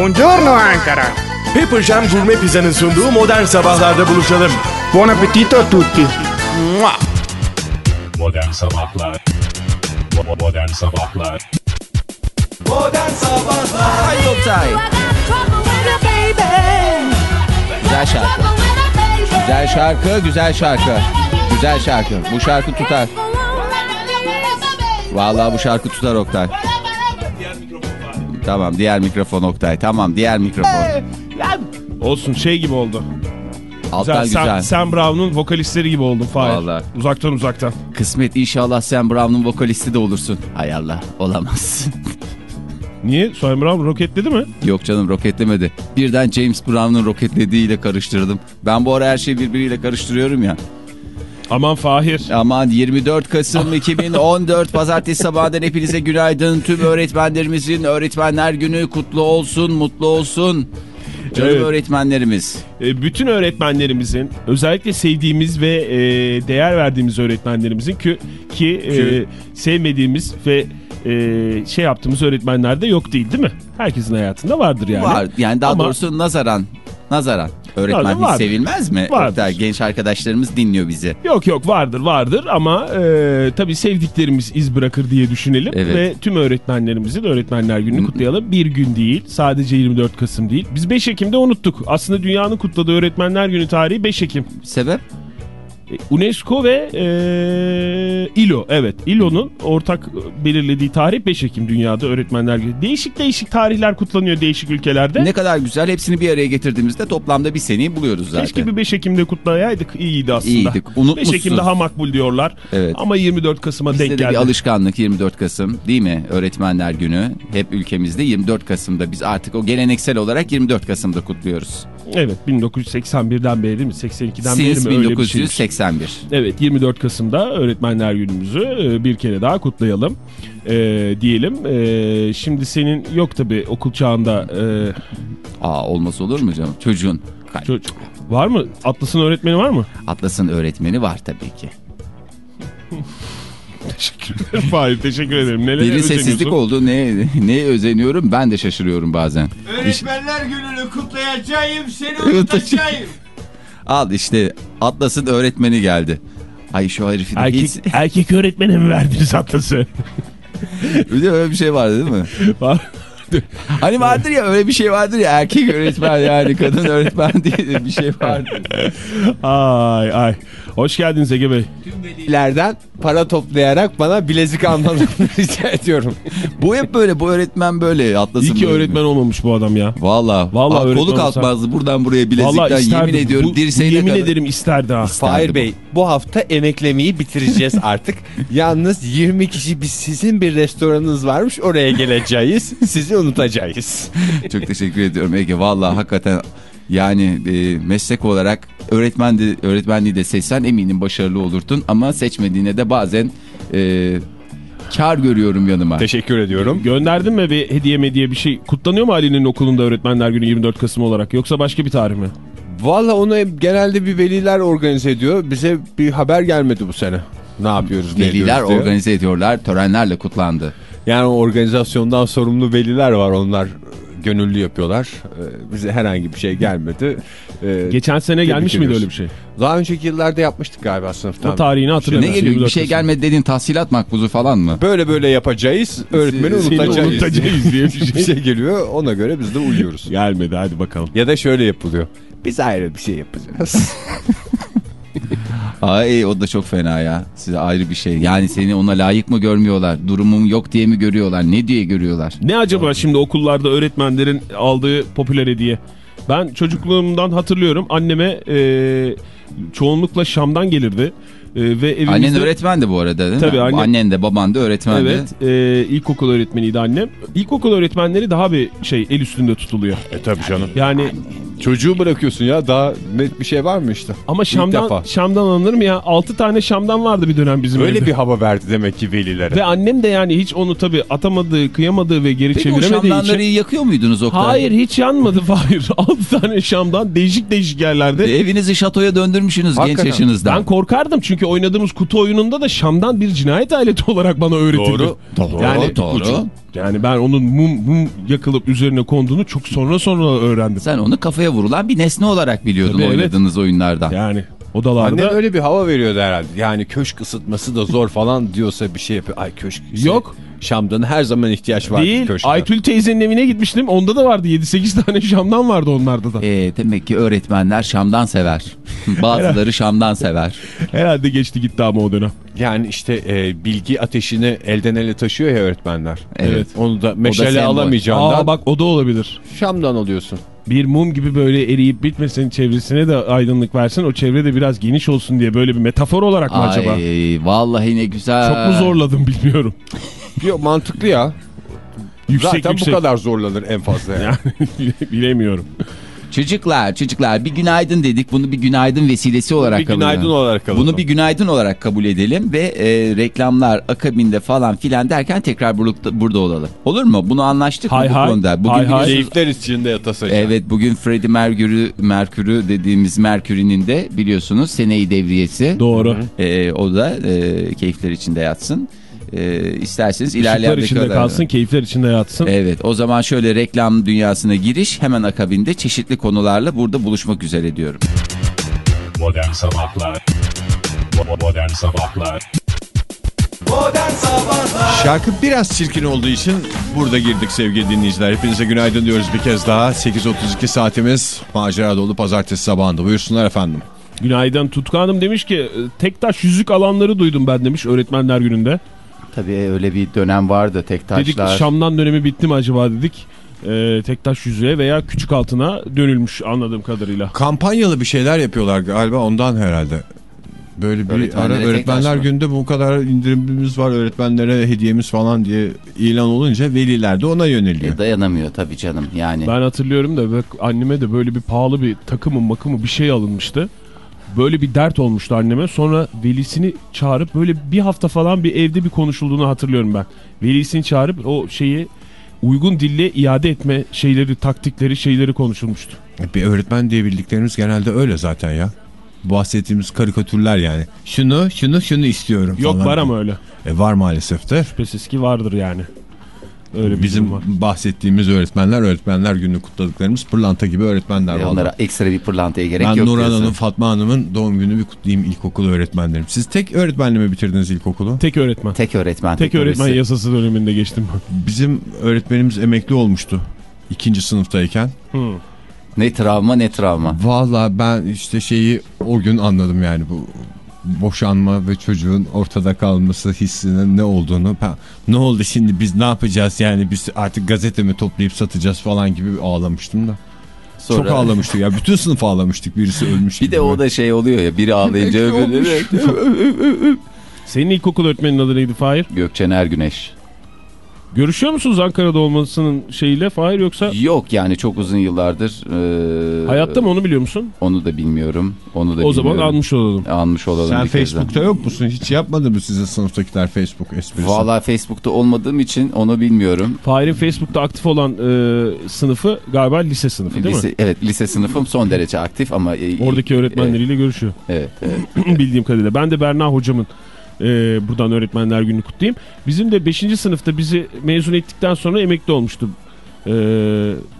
Buongiorno Ankara. Pepper Jam Gourmet Pizza'nın sunduğu modern sabahlarda buluşalım. Buon appetito a tutti. Mua! Modern Sabahlar Bo- Modern Sabahlar Ay Oktay. Güzel şarkı. Güzel şarkı, güzel şarkı. Güzel şarkı. Bu şarkı tutar. Vallahi bu şarkı tutar Oktay. Tamam diğer mikrofon Oktay. Tamam diğer mikrofon. Olsun şey gibi oldu. Alttan Güzel. güzel. Sam, Sam Brown'un vokalistleri gibi oldun Fahir. Vallahi. Uzaktan uzaktan. Kısmet inşallah sen Brown'un vokalisti de olursun. Hay Allah olamazsın. Niye? Sam Brown roketledi mi? Yok canım roketlemedi. Birden James Brown'un roketlediğiyle karıştırdım. Ben bu ara her şeyi birbiriyle karıştırıyorum ya. Aman Fahir. Aman 24 Kasım 2014 Pazartesi sabahından hepinize günaydın. Tüm öğretmenlerimizin Öğretmenler Günü kutlu olsun, mutlu olsun. Canım Evet. öğretmenlerimiz. E, bütün öğretmenlerimizin özellikle sevdiğimiz ve e, değer verdiğimiz öğretmenlerimizin ki, ki e, sevmediğimiz ve e, şey yaptığımız öğretmenler de yok değil değil mi? Herkesin hayatında vardır yani. Var yani daha Ama- doğrusu nazaran. Nazaran. Öğretmen Vardır, vardır. sevilmez mi? Vardır. Genç arkadaşlarımız dinliyor bizi. Yok yok vardır vardır ama e, tabii sevdiklerimiz iz bırakır diye düşünelim. Evet. Ve tüm öğretmenlerimizin Öğretmenler Günü'nü kutlayalım. Bir gün değil sadece 24 Kasım değil. Biz 5 Ekim'de unuttuk. Aslında dünyanın kutladığı Öğretmenler Günü tarihi 5 Ekim. Sebep? E, UNESCO ve e, ILO evet ILO'nun ortak belirlediği tarih 5 Ekim dünyada Öğretmenler Günü. Değişik değişik tarihler kutlanıyor değişik ülkelerde. Ne kadar güzel hepsini bir araya getirdiğimizde toplamda bir seneyi buluyoruz zaten. Keşke bir 5 Ekim'de kutlayaydık iyiydi aslında. İyiydik, 5 unutmuşsun. Ekim daha makbul diyorlar. Evet. Ama 24 Kasım'a Bizde denk de geldi. bir alışkanlık 24 Kasım değil mi? Öğretmenler Günü hep ülkemizde 24 Kasım'da biz artık o geleneksel olarak 24 Kasım'da kutluyoruz. Evet 1981'den beri değil mi? 82'den beri Since mi öyle bir şey? 1981. Evet 24 Kasım'da Öğretmenler Günümüzü e, bir kere daha kutlayalım e, diyelim. E, şimdi senin yok tabi okul çağında e, Aa olmaz olur mu canım? Çocuğun. çocuk var mı? Atlas'ın öğretmeni var mı? Atlas'ın öğretmeni var tabii ki. Teşekkür ederim. Hayır teşekkür ederim. Nelere özeniyorsun? sessizlik oldu. Ne, neye özeniyorum ben de şaşırıyorum bazen. Öğretmenler gününü kutlayacağım, seni Unutacağım. unutacağım. al işte Atlas'ın öğretmeni geldi. Ay şu herifi de Erkek, hiç... erkek öğretmene mi verdiniz Atlas'ı? Bir de öyle bir şey vardı değil mi? Var. Hani vardır ya öyle bir şey vardır ya erkek öğretmen yani kadın öğretmen diye de bir şey vardır. ay ay. Hoş geldiniz Ege Bey. Velilerden para toplayarak bana bilezik almalarını rica ediyorum. Bu hep böyle bu öğretmen böyle Atlas'ın İyi ki böyle. öğretmen olmamış bu adam ya. Valla. Öğretmen kolu olsa- kalkmazdı buradan buraya bilezikten isterdim. yemin ediyorum Bu- dirseğine Yemin kadar. ederim isterdi ha. Fahir Bey bu hafta emeklemeyi bitireceğiz artık. Yalnız 20 kişi biz sizin bir restoranınız varmış oraya geleceğiz. Sizi unutacağız. Çok teşekkür ediyorum Ege. Valla hakikaten yani e, meslek olarak öğretmen de, öğretmenliği de seçsen eminim başarılı olurdun. Ama seçmediğine de bazen e, kar görüyorum yanıma. Teşekkür ediyorum. Gönderdin mi bir hediye mediye bir şey? Kutlanıyor mu Ali'nin okulunda Öğretmenler Günü 24 Kasım olarak yoksa başka bir tarih mi? Valla onu genelde bir veliler organize ediyor. Bize bir haber gelmedi bu sene. Ne yapıyoruz Veliler diye. organize ediyorlar. Törenlerle kutlandı. Yani organizasyondan sorumlu veliler var onlar gönüllü yapıyorlar. Ee, bize herhangi bir şey gelmedi. Ee, Geçen sene gelmiş miydi öyle bir şey? Daha önceki yıllarda yapmıştık galiba sınıftan. O tarihini hatırlamıyorum. Ne geliyor? Bir 24 şey gelmedi dediğin tahsilat makbuzu falan mı? Böyle böyle yapacağız. Öğretmeni unutacağız. unutacağız diye bir şey. bir şey geliyor. Ona göre biz de uyuyoruz. Gelmedi hadi bakalım. Ya da şöyle yapılıyor. Biz ayrı bir şey yapacağız. Ay o da çok fena ya. Size ayrı bir şey. Yani seni ona layık mı görmüyorlar? Durumum yok diye mi görüyorlar? Ne diye görüyorlar? Ne acaba şimdi okullarda öğretmenlerin aldığı popüler hediye? Ben çocukluğumdan hatırlıyorum anneme e, çoğunlukla Şam'dan gelirdi. E, ve evimizde... Annen öğretmen de bu arada değil Tabii, mi? annem- Annen de baban da öğretmen de. Evet, e, ilkokul öğretmeniydi annem. İlkokul öğretmenleri daha bir şey el üstünde tutuluyor. e tabii canım. Yani Çocuğu bırakıyorsun ya daha net bir şey var mı işte? ama Şam'dan. Şam'dan alınır mı ya? 6 tane Şam'dan vardı bir dönem bizim Böyle evde. bir hava verdi demek ki velilere. Ve annem de yani hiç onu tabii atamadığı, kıyamadığı ve geri Peki o çeviremediği şamdanları için. yakıyor muydunuz Oktay? Hayır hiç yanmadı Hayır. 6 tane Şam'dan değişik değişik yerlerde. E, Evinizi şatoya döndürmüşsünüz Hakikaten. genç yaşınızda. Ben korkardım çünkü oynadığımız kutu oyununda da Şam'dan bir cinayet aleti olarak bana öğretildi. Doğru. Doğru, Yani doğru. ucu- Yani ben onun mum, mum yakılıp üzerine konduğunu çok sonra sonra öğrendim. Sen onu kafaya vurulan bir nesne olarak biliyordun Tabii, evet. oynadığınız oyunlardan. Yani odalarda Annen öyle bir hava veriyordu herhalde. Yani köşk ısıtması da zor falan diyorsa bir şey yapıyor. Ay köşk. Yok. Şam'dan her zaman ihtiyaç var değil. köşkte. Aytül teyzenin evine gitmiştim. Onda da vardı 7-8 tane şamdan vardı onlarda da. Ee, demek ki öğretmenler Şam'dan sever. Bazıları Şam'dan sever. Herhalde geçti gitti ama o dönem. Yani işte e, bilgi ateşini elden ele taşıyor ya öğretmenler. Evet. Onu da meşale alamayacağından Aa bak o da olabilir. Şam'dan alıyorsun. Bir mum gibi böyle eriyip bitmesin çevresine de aydınlık versin. O çevre de biraz geniş olsun diye böyle bir metafor olarak mı acaba? Ay vallahi ne güzel. Çok mu zorladım bilmiyorum. Yok mantıklı ya. Yüksek Zaten yüksek. bu kadar zorlanır en fazla yani. Yani bile- bilemiyorum. Çocuklar çocuklar bir günaydın dedik. Bunu bir günaydın vesilesi olarak bir kabul günaydın edelim. olarak alalım. Bunu bir günaydın olarak kabul edelim ve e, reklamlar akabinde falan filan derken tekrar burada, burada olalım. Olur mu? Bunu anlaştık Hay mı bu hay. konuda? Bugün Hay hay. Keyifler içinde yatasacak. Evet bugün Freddie Mercury, Mercury dediğimiz Mercury'nin de biliyorsunuz seneyi devriyesi. Doğru. E, o da e, keyifler içinde yatsın. E, isterseniz Işıklar ilerleyen içinde dakikalarda- kalsın, keyifler içinde yatsın. Evet o zaman şöyle reklam dünyasına giriş hemen akabinde çeşitli konularla burada buluşmak üzere diyorum. Modern Sabahlar Modern Sabahlar Şarkı biraz çirkin olduğu için burada girdik sevgili dinleyiciler. Hepinize günaydın diyoruz bir kez daha. 8.32 saatimiz macera dolu pazartesi sabahında. Buyursunlar efendim. Günaydın Tutku Hanım demiş ki tek taş yüzük alanları duydum ben demiş öğretmenler gününde. Tabii öyle bir dönem vardı tek Dedik Şam'dan dönemi bitti mi acaba dedik. Ee, tek taş yüzüğe veya küçük altına dönülmüş anladığım kadarıyla. Kampanyalı bir şeyler yapıyorlar galiba ondan herhalde. Böyle bir Öğretmenlere ara öğretmenler günde bu kadar indirimimiz var öğretmenlere hediyemiz falan diye ilan olunca veliler de ona yöneliyor. E, dayanamıyor tabii canım yani. Ben hatırlıyorum da anneme de böyle bir pahalı bir takımı makımı bir şey alınmıştı. Böyle bir dert olmuştu anneme. Sonra velisini çağırıp böyle bir hafta falan bir evde bir konuşulduğunu hatırlıyorum ben. Velisini çağırıp o şeyi uygun dille iade etme şeyleri, taktikleri, şeyleri konuşulmuştu. Bir öğretmen diye bildiklerimiz genelde öyle zaten ya. Bahsettiğimiz karikatürler yani. Şunu şunu şunu istiyorum Yok falan. var ama öyle. E, var maalesef de. Şüphesiz ki vardır yani. Öyle bir Bizim var. bahsettiğimiz öğretmenler, öğretmenler günü kutladıklarımız pırlanta gibi öğretmenler. E, vallahi. onlara ekstra bir pırlantaya gerek ben yok. Nurhan diyorsun. Hanım, Fatma Hanım'ın doğum günü bir kutlayayım ilkokul öğretmenlerim. Siz tek öğretmenle mi bitirdiniz ilkokulu? Tek öğretmen. Tek öğretmen. Tek öğretmen yasası döneminde geçtim ben. Bizim öğretmenimiz emekli olmuştu. ikinci sınıftayken. Hmm. Ne travma ne travma. Vallahi ben işte şeyi o gün anladım yani bu boşanma ve çocuğun ortada kalması hissinin ne olduğunu. Ne oldu şimdi biz ne yapacağız yani biz artık gazete mi toplayıp satacağız falan gibi ağlamıştım da. Sonra... Çok ağlamıştık ya bütün sınıf ağlamıştık birisi ölmüş Bir gibi. de o da şey oluyor ya biri ağlayınca öbürleri. Senin ilkokul öğretmenin adı neydi Fahir? Gökçen Ergüneş. Görüşüyor musunuz Ankara'da olmasının şeyiyle Fahir yoksa Yok yani çok uzun yıllardır. e, hayatta mı onu biliyor musun? Onu da bilmiyorum. Onu da O zaman bilmiyorum. almış olalım. Almış olalım Sen. Facebook'ta yok musun? Hiç yapmadı mı sizin sınıftakiler Facebook esprisi? Valla Facebook'ta olmadığım için onu bilmiyorum. Fahir'in Facebook'ta aktif olan e, sınıfı galiba lise sınıfı değil Lise, mi? evet lise sınıfım son derece aktif ama... e, Oradaki öğretmenleriyle görüşüyor. Evet, evet. Bildiğim kadarıyla. Ben de Berna hocamın e, buradan öğretmenler günü kutlayayım. Bizim de 5. sınıfta bizi mezun ettikten sonra emekli olmuştu e,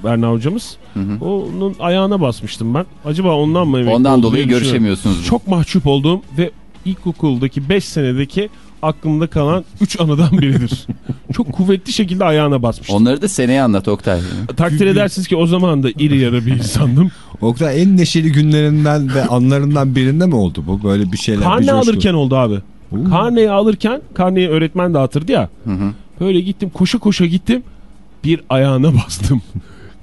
Berna hocamız. Hı hı. Onun ayağına basmıştım ben. Acaba ondan mı emekli Ondan dolayı görüşemiyorsunuz. Çok mahcup olduğum ve ilkokuldaki 5 senedeki aklımda kalan 3 anıdan biridir. Çok kuvvetli şekilde ayağına basmıştım. Onları da seneye anlat Oktay. Takdir edersiniz ki o zaman da iri yarı bir insandım. Oktay en neşeli günlerinden ve anlarından birinde mi oldu bu? Böyle bir şeyler. Karne alırken oldu abi. Oo. Karneyi alırken, karneyi öğretmen dağıtırdı ya. Hı hı. Böyle gittim koşa koşa gittim. Bir ayağına bastım.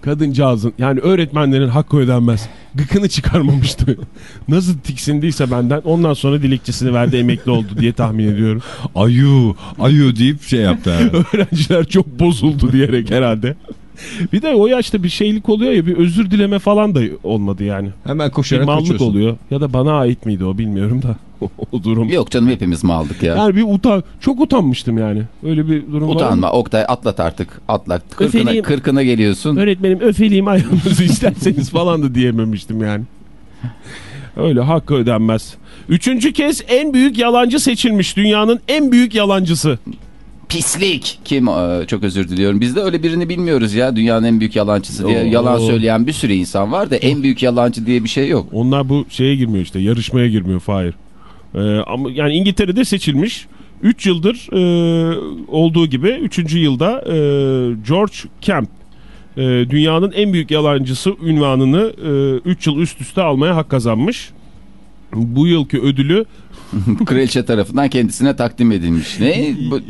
Kadıncağızın yani öğretmenlerin hakkı ödenmez. Gıkını çıkarmamıştı. Nasıl tiksindiyse benden ondan sonra dilekçesini verdi emekli oldu diye tahmin ediyorum. Ayu, ayu deyip şey yaptı. Öğrenciler çok bozuldu diyerek herhalde. Bir de o yaşta bir şeylik oluyor ya bir özür dileme falan da olmadı yani. Hemen Bir koşarak mallık kaçıyorsun. oluyor. Ya da bana ait miydi o bilmiyorum da o durum. Yok canım hepimiz mi aldık ya? Yani bir utan çok utanmıştım yani. Öyle bir durum var. Utanma Oktay atlat artık atlat. Kırkına, Öfeleyim. kırkına geliyorsun. Öğretmenim öfeleyim ayağınızı isterseniz falan da diyememiştim yani. Öyle hakkı ödenmez. Üçüncü kez en büyük yalancı seçilmiş. Dünyanın en büyük yalancısı. Pislik. Kim? Ee, çok özür diliyorum. Biz de öyle birini bilmiyoruz ya. Dünyanın en büyük yalancısı diye. Oo. Yalan söyleyen bir sürü insan var da en büyük yalancı diye bir şey yok. Onlar bu şeye girmiyor işte yarışmaya girmiyor Fahir. Ee, ama yani İngiltere'de seçilmiş. 3 yıldır e, olduğu gibi 3. yılda e, George Kemp e, dünyanın en büyük yalancısı ünvanını 3 yıl üst üste almaya hak kazanmış. Bu yılki ödülü Kraliçe tarafından kendisine takdim edilmiş. Ne? Bu-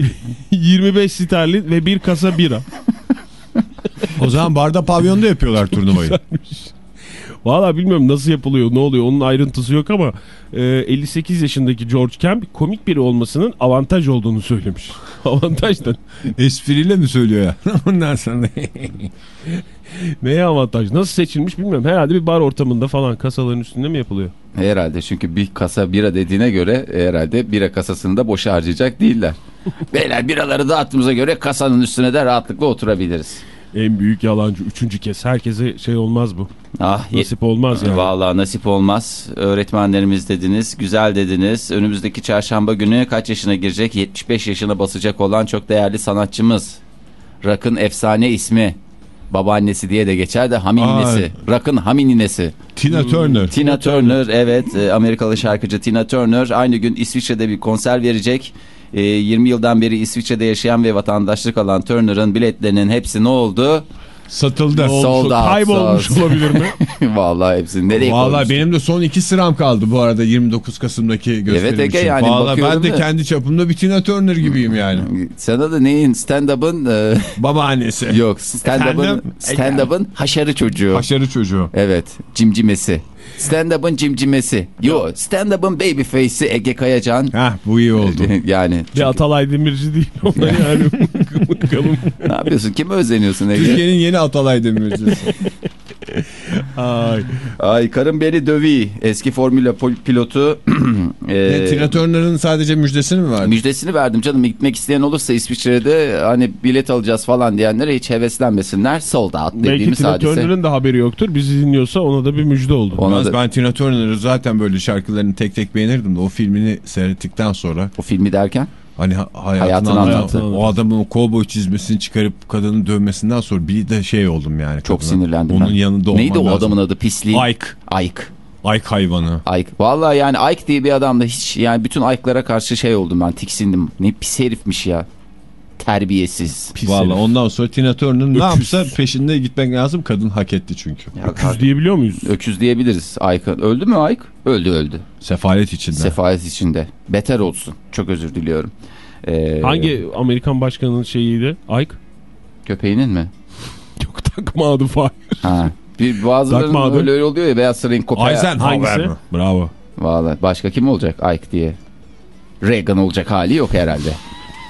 25 sterlin ve bir kasa bira. O zaman barda pavyonda yapıyorlar turnuvayı. Valla bilmiyorum nasıl yapılıyor ne oluyor onun ayrıntısı yok ama e, 58 yaşındaki George Kemp komik biri olmasının avantaj olduğunu söylemiş. avantaj da Espriyle mi söylüyor ya? Ondan sonra neye avantaj nasıl seçilmiş bilmiyorum herhalde bir bar ortamında falan kasaların üstünde mi yapılıyor? Herhalde çünkü bir kasa bira dediğine göre herhalde bira kasasını da boşa harcayacak değiller. Beyler biraları dağıttığımıza göre kasanın üstüne de rahatlıkla oturabiliriz. En büyük yalancı üçüncü kez herkese şey olmaz bu Ah nasip olmaz yani. Vallahi nasip olmaz. Öğretmenlerimiz dediniz, güzel dediniz. Önümüzdeki çarşamba günü kaç yaşına girecek? 75 yaşına basacak olan çok değerli sanatçımız. Rock'ın efsane ismi. Babaannesi diye de geçer de Hamininesi. Rock'ın Hamininesi. Tina Turner. Tina Turner evet e, Amerikalı şarkıcı Tina Turner aynı gün İsviçre'de bir konser verecek. E, 20 yıldan beri İsviçre'de yaşayan ve vatandaşlık alan Turner'ın biletlerinin hepsi ne oldu? Satıldı. Sold out, Kaybolmuş sold. olabilir mi? Vallahi hepsi nereye Valla koymuşlar? benim de son iki sıram kaldı bu arada 29 Kasım'daki gösterim Ege, için. yani Valla ben de da- kendi çapımda bir Tina Turner gibiyim yani. Sana da neyin stand-up'ın e, Babaannesi. yok stand-up'ın stand-up'ın haşarı çocuğu. Haşarı çocuğu. Evet cimcimesi. Stand-up'ın cimcimesi. Yo stand-up'ın baby face'i Ege Kayacan. Hah bu iyi oldu. yani Bir Atalay Demirci değil onlar yani. Bakalım. ne yapıyorsun? Kime özeniyorsun Ege? Türkiye'nin yeni Atalay Demircisi. Ay. Ay karım beni dövi. Eski formüla pol- pilotu. e, Tina Turner'ın sadece müjdesini mi verdi? Müjdesini verdim canım. Gitmek isteyen olursa İsviçre'de hani bilet alacağız falan diyenlere hiç heveslenmesinler. Sold out Belki dediğimiz Tina hadise. Turner'ın da haberi yoktur. Bizi dinliyorsa ona da bir müjde oldu. Ona da, ben Tina Turner'ı zaten böyle şarkılarını tek tek beğenirdim de o filmini seyrettikten sonra o filmi derken hani ha- hayatını Hayatını anlatan anlatan. o adamın o kovboy çizmesini çıkarıp kadının dövmesinden sonra bir de şey oldum yani. çok kadına. sinirlendim Onun ben. yanında olmam Neydi o lazım. adamın adı pisliği? Ayk. Ayk. Ayk hayvanı. Ayk. Vallahi yani Ayk diye bir adam da hiç yani bütün Ayk'lara karşı şey oldum ben tiksindim. Ne pis herifmiş ya. Terbiyesiz. Pis Valla ondan sonra Tina Turner ne yapsa peşinde gitmek lazım. Kadın hak etti çünkü. Ya, Öküz diyebiliyor muyuz? Öküz diyebiliriz Ayk'a. Öldü mü Ayk? Öldü öldü. Sefalet içinde. Sefalet içinde. Beter olsun. Çok özür diliyorum. Ee, Hangi Amerikan başkanının şeyiydi? Ike? Köpeğinin mi? Yok takma adı Fahir. Ha. Bir bazılarının öyle, öyle oluyor ya Beyaz Saray'ın kopağı. Eisenhower Hangisi? Bravo. Valla başka kim olacak Ayk diye? Reagan olacak hali yok herhalde.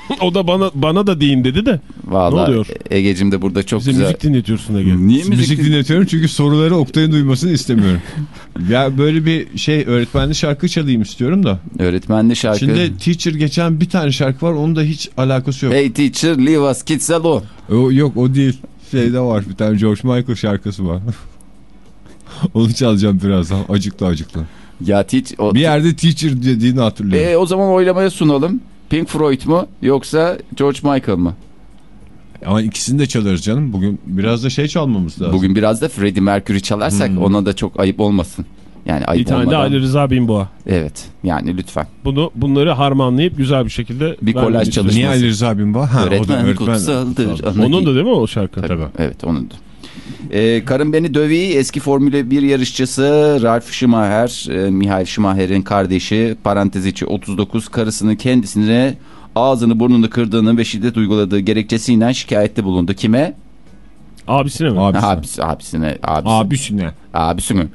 o da bana bana da deyin dedi de. Valla Ne oluyor? Egecim de burada çok Bize güzel. müzik dinletiyorsun Ege. Niye Müzik, müzik, dinletiyorum çünkü soruları Oktay'ın duymasını istemiyorum. ya böyle bir şey öğretmenli şarkı çalayım istiyorum da. Öğretmenli şarkı. Şimdi Teacher geçen bir tane şarkı var onun da hiç alakası yok. Hey teacher leave us kids alone. O, yok o değil. Şeyde var bir tane George Michael şarkısı var. Onu çalacağım birazdan acıklı acıklı. Ya teach, o, Bir yerde Teacher dediğini hatırlıyorum. E, o zaman oylamaya sunalım. Pink Floyd mu yoksa George Michael mı? Ama ikisini de çalarız canım. Bugün biraz da şey çalmamız lazım. Bugün biraz da Freddie Mercury çalarsak Hmm. ona da çok ayıp olmasın. Yani Bir ayıp tane de olmadan. Ali Rıza Binboğa. Evet yani lütfen. Bunu bunları harmanlayıp güzel bir şekilde Bir kolaj çalışması. Niye Ali Rıza Binba? Ha, o da öğretmen, öğretmen. kutsaldır. Tabii. Onun da değil mi o şarkı? Tabii. Evet onun da. Ee, karım beni dövi eski Formula 1 yarışçısı Ralf Schumacher, e, Michael Schumacher'in kardeşi parantez içi 39 karısını kendisine ağzını burnunu kırdığını ve şiddet uyguladığı gerekçesiyle şikayette bulundu. Kime? Abisine mi? Abisi. Abisi, abisine. Abisi, Abisine. abisine.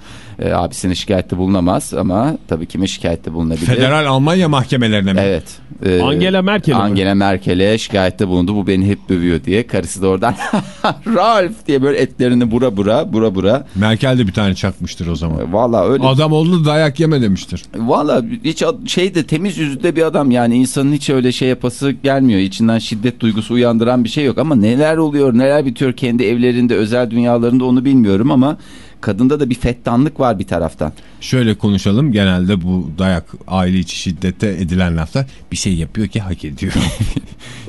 Ee, abisine şikayette bulunamaz ama tabii kime şikayette bulunabilir? Federal Almanya mahkemelerine mi? Evet. Ee, Angela Merkel'e mi? Angela Merkel'e şikayette bulundu. Bu beni hep dövüyor diye. Karısı da oradan Ralf diye böyle etlerini bura bura bura bura. Merkel de bir tane çakmıştır o zaman. Valla öyle. Adam oldu dayak yeme demiştir. Valla hiç şey de temiz yüzlü bir adam yani insanın hiç öyle şey yapası gelmiyor. İçinden şiddet duygusu uyandıran bir şey yok ama neler oluyor neler bitiyor kendi evlerinde özel dünyalarında onu bilmiyorum ama kadında da bir fettanlık var bir taraftan. Şöyle konuşalım genelde bu dayak aile içi şiddete edilen laflar bir şey yapıyor ki hak ediyor.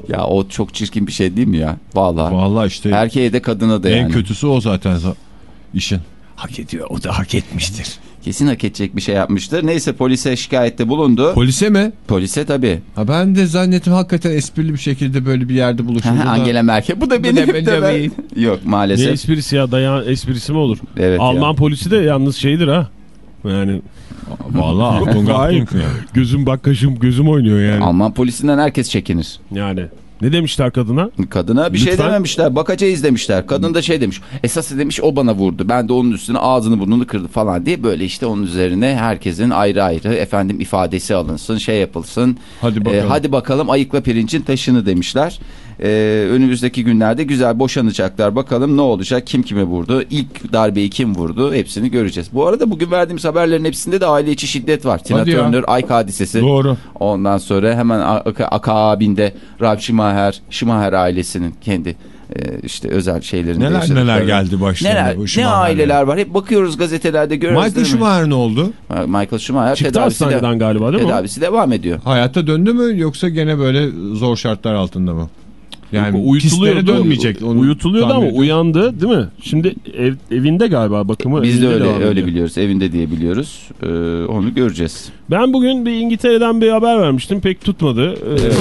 Ya o çok çirkin bir şey değil mi ya? Vallahi. Vallahi işte Erkeğe de kadına da en yani. kötüsü o zaten za- işin. Hak ediyor o da hak etmiştir. Kesin hak edecek bir şey yapmıştır. Neyse polise şikayette bulundu. Polise mi? Polise tabii. Ha ben de zannettim hakikaten esprili bir şekilde böyle bir yerde buluşuldu. Angela Merkel. Bu da benim de benim. ben. Yok Ne maalesef. esprisi ya dayan esprisi mi olur? Evet ya. Alman polisi de yalnız şeydir ha. Yani Vallahi yani. gözüm bak kaşım gözüm oynuyor yani. Alman polisinden herkes çekinir. Yani ne demişler kadına? Kadına bir şey Lütfen. dememişler. Bakacağız demişler. Kadın da şey demiş. Esas demiş o bana vurdu. Ben de onun üstüne ağzını burnunu kırdı falan diye böyle işte onun üzerine herkesin ayrı ayrı efendim ifadesi alınsın, şey yapılsın. Hadi Ee, bakalım. hadi bakalım ayıkla pirincin taşını demişler. Ee, önümüzdeki günlerde güzel boşanacaklar. Bakalım ne olacak? Kim kime vurdu? İlk darbeyi kim vurdu? Hepsini göreceğiz. Bu arada bugün verdiğimiz haberlerin hepsinde de aile içi şiddet var. Tina. Turner, Ayk hadisesi. Doğru. Ondan sonra hemen ak- akabinde Rav Şimaher, Şimaher ailesinin kendi e, işte özel şeylerinde. Neler yaşadıkları- neler geldi başlarına Neler, bu ne aileler var. Hep bakıyoruz gazetelerde görüyoruz. Michael? Schumacher ne oldu? Ha, Michael Schumacher Çıktı tedavisi, de, galiba değil mi? tedavisi devam ediyor. Hayatta döndü mü yoksa gene böyle zor şartlar altında mı? Yani uyutuluyordu. pistlere dönmeyecek. onu Uyutuluyordu ama ediyorum. uyandı değil mi? Şimdi ev, evinde galiba bakımı. Biz de öyle öyle ediyor. biliyoruz. Evinde diye biliyoruz. Ee, onu göreceğiz. Ben bugün bir İngiltere'den bir haber vermiştim. Pek tutmadı. Ee,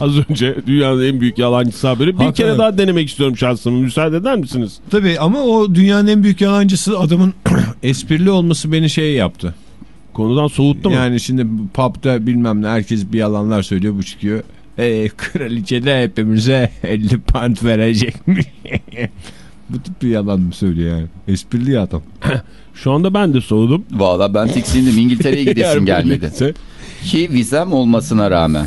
az önce dünyanın en büyük yalancısı haberi. Bir Hakikaten. kere daha denemek istiyorum şansımı. Müsaade eder misiniz? Tabii ama o dünyanın en büyük yalancısı adamın esprili olması beni şey yaptı. Konudan soğuttu mu? Yani şimdi pub'da bilmem ne herkes bir yalanlar söylüyor bu çıkıyor. E, kraliçe de hepimize 50 pound verecekmiş. bu tip bir yalan mı söylüyor yani? Esprili ya adam. Şu anda ben de soğudum. Valla ben tiksindim. İngiltere'ye gidesim gelmedi. Ki vizem olmasına rağmen.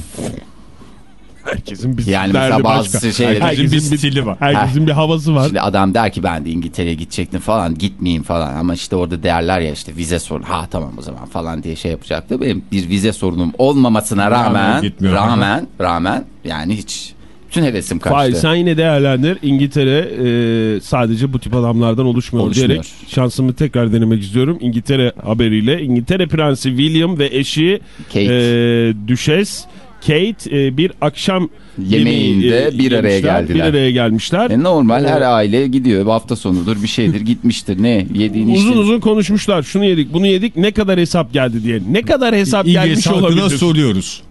Herkesin bir Yani derdi bazı başka. şeyleri- herkesin bir stili var. Herkesin bir havası var. Şimdi adam der ki ben de İngiltere'ye gidecektim falan gitmeyeyim falan ama işte orada derler ya işte vize sorunu ha tamam o zaman falan diye şey yapacaktı. Benim bir vize sorunum olmamasına Rağmen rağmen rağmen rağmen yani hiç bütün hevesim kaçtı. Fahir sen yine değerlendir. İngiltere e, sadece bu tip adamlardan oluşmuyor, Oluşmuyor. diyerek şansımı tekrar denemek istiyorum. İngiltere haberiyle İngiltere Prensi William ve eşi Kate. e, Düşes Kate e, bir akşam Yemeğinde yemeği, e, bir araya yemişler, geldiler. Bir araya gelmişler. E normal her Evet. aile gidiyor hafta sonudur bir şeydir gitmiştir ne yediğini Uzun işte. uzun konuşmuşlar. Şunu yedik, bunu yedik. Ne kadar hesap geldi diye. Ne kadar hesap gelmiş İngiliz halkına olabilir? soruyoruz.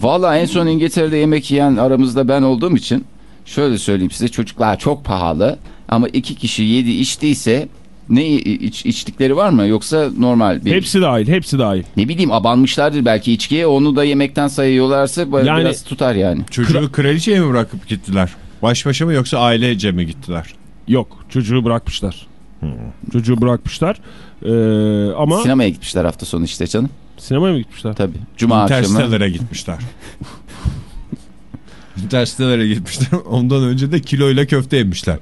Valla en son İngiltere'de yemek yiyen aramızda ben olduğum için şöyle söyleyeyim size çocuklar çok pahalı ama iki kişi yedi içtiyse ne iç, içtikleri var mı yoksa normal bir Hepsi dahil, hepsi dahil. ne bileyim abanmışlardır belki içkiye onu da yemekten sayıyorlarsa Yani- biraz tutar yani. Çocuğu kraliçeye mi bırakıp gittiler? Baş başa mı yoksa ailece mi gittiler? Yok, çocuğu bırakmışlar. Çocuğu bırakmışlar. Ee, ama Sinemaya gitmişler hafta sonu işte canım. sinemaya mı gitmişler? Tabii. Cuma akşamı. Interstellar'a gitmişler. Interstellar'a gitmişler. Ondan önce de kiloyla köfte yemişler.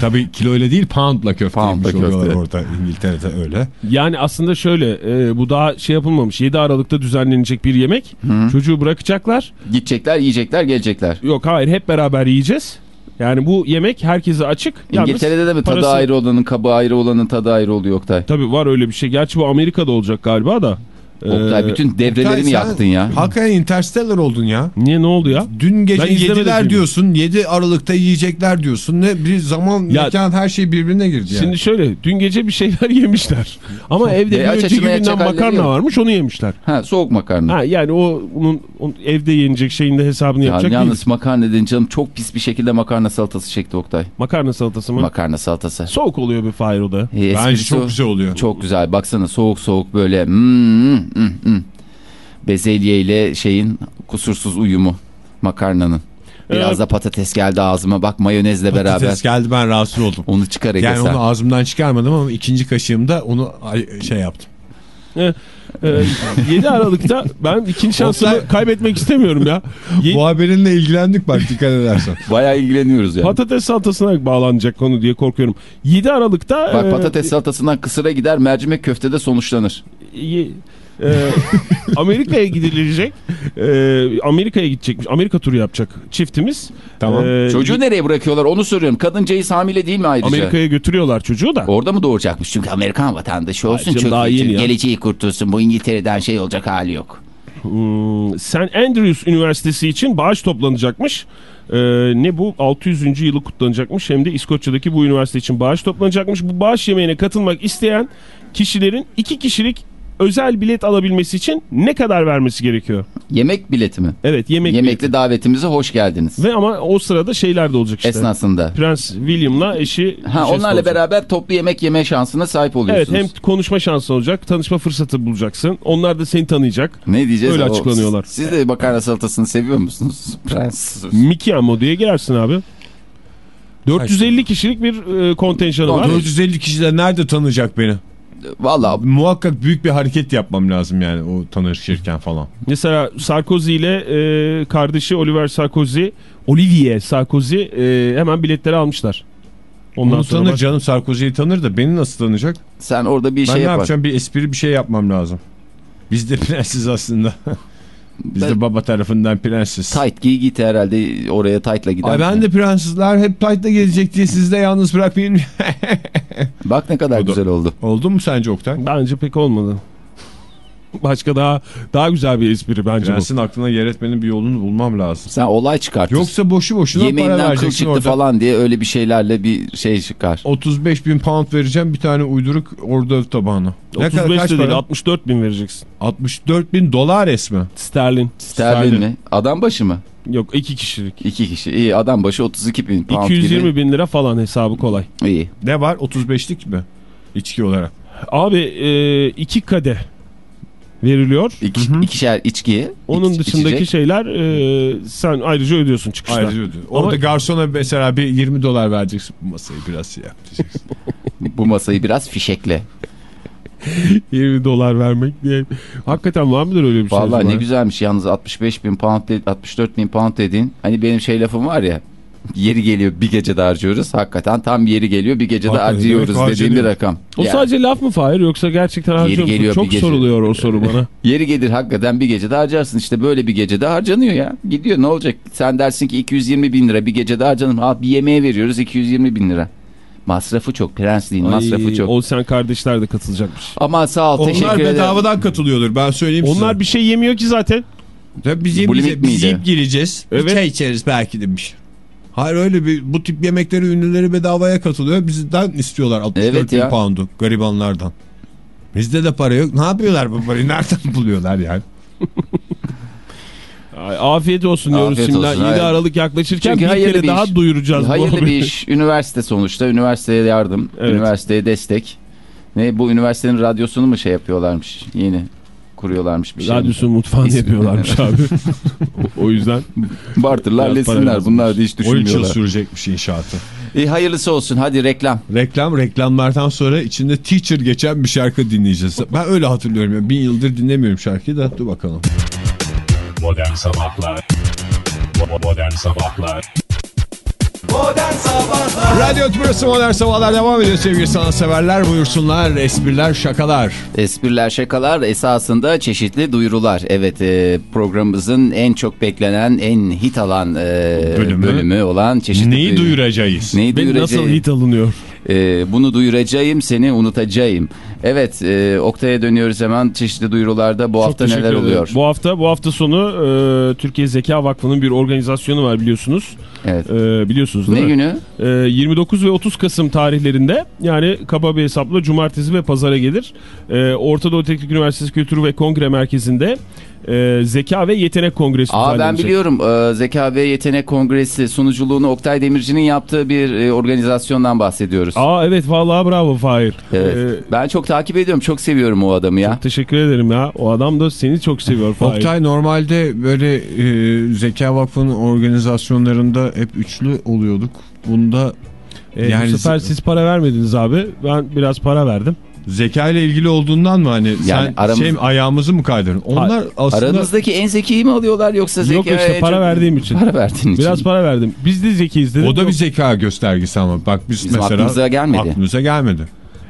Tabii kiloyla değil poundla köfte Poundla yemiş köfte. orada İngiltere'de öyle. Yani aslında şöyle e, bu daha şey yapılmamış. 7 Aralık'ta düzenlenecek bir yemek. Çocuğu bırakacaklar. Gidecekler yiyecekler gelecekler. Yok hayır hep beraber yiyeceğiz. Yani bu yemek herkese açık. İngiltere'de de mi tadı parası- ayrı olanın kabı ayrı olanın tadı ayrı oluyor Oktay. Tabii var öyle bir şey. Gerçi bu Amerika'da olacak galiba da. Oktay Ee, bütün devreleri mi sen yaktın ya? Hakikaten Interstellar oldun ya. Niye ne oldu ya? Dün gece Ben yediler diyorsun. 7 Aralık'ta yiyecekler diyorsun. Ne bir zaman Ya- mekan her şey birbirine girdi yani. Şimdi şöyle dün gece bir şeyler yemişler. Ama evde Ve bir önceki günden makarna yok. varmış onu yemişler. Ha soğuk makarna. Ha yani o onun, onun evde yenecek şeyin de hesabını Ya, yapacak yalnız değiliz. makarna dedin canım çok pis bir şekilde makarna salatası çekti Oktay. Makarna salatası mı? Makarna salatası. Soğuk oluyor bir Fahir o da. E, Bence çok güzel oluyor. Çok güzel. Baksana soğuk soğuk böyle hmm, hmm, hmm. bezelye ile şeyin kusursuz uyumu makarnanın. Biraz Ee, da patates geldi ağzıma. Bak mayonezle beraber. Patates geldi ben rahatsız oldum. Onu çıkar Ege Yani sen. onu ağzımdan çıkarmadım ama ikinci kaşığımda onu şey yaptım. Ee, 7 Aralık'ta ben ikinci şansımı Oktay- kaybetmek istemiyorum ya. Ye- Bu haberinle ilgilendik bak dikkat edersen. Bayağı ilgileniyoruz yani. Patates salatasına bağlanacak konu diye korkuyorum. 7 Aralık'ta Bak e, patates salatasından kısıra gider mercimek köftede sonuçlanır. y- e, Amerika'ya gidilecek. E, Amerika'ya gidecekmiş. Amerika turu yapacak çiftimiz. Tamam. E, Çocuğu nereye bırakıyorlar onu soruyorum. Kadıncağız hamile değil mi ayrıca? Amerika'ya götürüyorlar çocuğu da. Orada mı doğuracakmış? Çünkü Amerikan vatandaşı olsun iyi. yeni ya. Geleceği kurtulsun. Bu İngiltere'den şey olacak hali yok. Hmm, St. Andrews Üniversitesi için bağış toplanacakmış. Ee, ne bu? 600. yılı kutlanacakmış. Hem de İskoçya'daki bu üniversite için bağış toplanacakmış. Bu bağış yemeğine katılmak isteyen kişilerin iki kişilik özel bilet alabilmesi için ne kadar vermesi gerekiyor? Yemek bileti mi? Evet yemek Yemekli bileti. davetimize hoş geldiniz. Ve ama o sırada şeyler de olacak işte. Esnasında. Prens William'la eşi Ha, jest onlarla olacak. beraber toplu yemek yeme şansına sahip Evet oluyorsunuz. hem konuşma şansı olacak, tanışma fırsatı bulacaksın. Onlar da seni tanıyacak. Ne diyeceğiz? Öyle O- açıklanıyorlar. Siz de makarna salatasını seviyor musunuz? Prens. Mickey Amo diye girersin abi. 450 kişilik bir e, kontenjanı var. 450 kişiler nerede tanıyacak beni? Valla Muhakkak büyük bir hareket yapmam lazım yani o tanışırken falan. Mesela Sarkozy ile e, kardeşi Oliver Sarkozy, Olivier Sarkozy e, hemen biletleri almışlar. Ondan Onu sonra tanır baş- canım Sarkozy'yi tanır da beni nasıl tanıyacak? sen orada bir ben şey ne yapar. yapacağım bir espri bir şey yapmam lazım. Biz de prensiz aslında. Biz Ben- de baba tarafından prensiz. Tight giy git herhalde oraya tight'la giden. Ay ben de prensesler hep tight'la gelecek diye sizi de yalnız bırakmayayım. Bak ne kadar O da- güzel oldu. Oldu mu sence Oktay? Bence pek olmadı. Başka daha daha güzel bir espri bence Prensin aklına yer etmenin bir yolunu bulmam lazım. Sen olay çıkartırsın. Yoksa boşu boşuna para Yemeğinden kıl vereceksin çıktı orada. falan diye öyle bir şeylerle bir şey çıkar. 35 bin pound vereceğim bir tane uyduruk orada tabağına. bu. Ne 35 kadar kaç de değil para? 64 bin vereceksin. 64 bin dolar resmi. Sterlin. Sterlin Sterlin. mi? Adam başı mı? Yok iki kişilik. İki kişi. İyi adam başı 32 bin pound 220 gibi. bin lira falan hesabı kolay. İyi. Ne var 35'lik mi? İçki olarak. Abi e, iki kade veriliyor. İki, ikişer içkiye. Onun iç- dışındaki içecek. şeyler e, sen ayrıca ödüyorsun çıkışta. Ayrıca ödüyor. Orada Ama- garsona mesela bir 20 dolar vereceksin. Bu masayı biraz şey diyeceksin. Bu masayı biraz fişekle. 20 dolar vermek diye. Hakikaten var mıdır öyle bir şey? Vallahi ne güzelmiş yalnız 65 bin pound, de- 64 bin pound dediğin. Hani benim şey lafım var ya. Yeri geliyor bir gecede harcıyoruz. Hakikaten tam yeri geliyor bir gecede Hakikaten, harcıyoruz evet, dediğim bir rakam. O Ya, sadece laf mı Fahir yoksa gerçekten harcıyor musun? geliyor Çok gece. soruluyor o soru bana. Yeri gelir hakikaten bir gecede harcarsın. İşte böyle bir gecede harcanıyor ya. Gidiyor ne olacak? Sen dersin ki 220 bin lira bir gecede harcanır. Ha, bir yemeğe veriyoruz 220 bin lira. Masrafı çok prensliğin masrafı Ay, çok. O sen kardeşler de katılacakmış. Ama sağ ol teşekkür Onlar ederim. bedavadan katılıyordur ben söyleyeyim size. Onlar bir şey yemiyor ki zaten. Tabii biz yemeyeceğiz. Biz yiyip geleceğiz. Evet. Bir çay içeriz belki demiş. Hayır öyle bir bu tip yemekleri ünlüleri bedavaya katılıyor. Bizden istiyorlar 64 Evet bin ya. poundu garibanlardan. Bizde de para yok. Ne yapıyorlar bu parayı? Nereden buluyorlar yani? Ay, afiyet olsun diyoruz Afiyet şimdiden. olsun, 7 hayır. Aralık yaklaşırken Çünkü bir kere bir daha iş. duyuracağız. bu Hayırlı bir iş. Üniversite sonuçta. Üniversiteye yardım. Evet. Üniversiteye destek. Ne bu üniversitenin radyosunu mu şey yapıyorlarmış? Yeni kuruyorlarmış bir şey. Radyosunun mutfağını yapıyorlarmış abi. o, yüzden Bartırlar lesinler. Bunlar da hiç 13 yıl düşünmüyorlar. sürecekmiş inşaatı. İyi hayırlısı olsun. Hadi reklam. Reklam reklamlardan sonra içinde teacher geçen bir şarkı dinleyeceğiz. Ben öyle hatırlıyorum. Yani bin yıldır dinlemiyorum şarkıyı da dur bakalım. Modern Sabahlar Bo- Modern Sabahlar Radyo Tümrüt'ü Modern Sabahlar devam ediyor sevgili sanatseverler. Buyursunlar espriler şakalar. Espriler şakalar esasında çeşitli duyurular. Evet e, programımızın en çok beklenen en hit alan e, Bölümü. bölümü. olan çeşitli Neyi duyuracağız? Neyi Ve duyuracağız? nasıl hit alınıyor? E, bunu duyuracağım seni unutacağım. Evet e, Oktay'a dönüyoruz hemen çeşitli duyurularda bu hafta teşekkür neler ederim. oluyor? Bu hafta bu hafta sonu e, Türkiye Zeka Vakfı'nın bir organizasyonu var biliyorsunuz. Evet. E, biliyorsunuz değil Ne mi? günü? E, 29 ve 30 Kasım tarihlerinde yani kaba bir hesapla cumartesi ve pazara gelir. E, Orta Doğu Teknik Üniversitesi Kültür ve Kongre Merkezi'nde e, Zeka ve Yetenek Kongresi Aa ben biliyorum e, Zeka ve Yetenek Kongresi sunuculuğunu Oktay Demirci'nin yaptığı bir e, organizasyondan bahsediyoruz. Aa evet vallahi bravo Fahir. Evet. E, Ben çok takip ediyorum. Çok seviyorum o adamı ya. teşekkür ederim ya. O adam da seni çok seviyor Fahir. Oktay normalde böyle e, Zeka Vakfı'nın organizasyonlarında hep üçlü oluyorduk. Bunda E, Yani bu sefer siz para vermediniz abi. Ben biraz para verdim. Zeka ile ilgili olduğundan mı hani sen aramız- şey ayağımızı mı kaydırdın? Onlar aslında Aranızdaki en zekiyi mi alıyorlar yoksa Yok Zeka'ya işte para çok- verdiğim için. Para verdiğin için. Biraz para verdim. Biz de zekiyiz dedim. o da Yok. bir zeka göstergesi ama bak biz Bizim mesela aklımıza gelmedi. aklımıza gelmedi.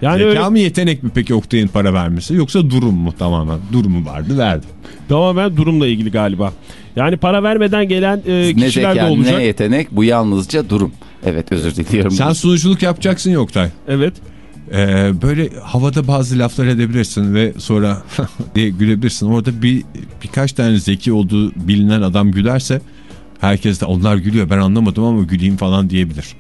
Yani Zeka öyle mı yetenek mi peki Oktay'ın para vermesi yoksa durum mu tamamen? Durumu vardı verdi. tamamen durumla ilgili galiba. Yani para vermeden gelen e, ne kişiler de zeka olacak. ne yetenek bu yalnızca durum. Evet özür diliyorum. Sen sunuculuk yapacaksın ya Oktay. Evet. Ee, böyle havada bazı laflar edebilirsin ve sonra diye gülebilirsin. Orada bir birkaç tane zeki olduğu bilinen adam gülerse herkes de onlar gülüyor ben anlamadım ama güleyim falan diyebilir.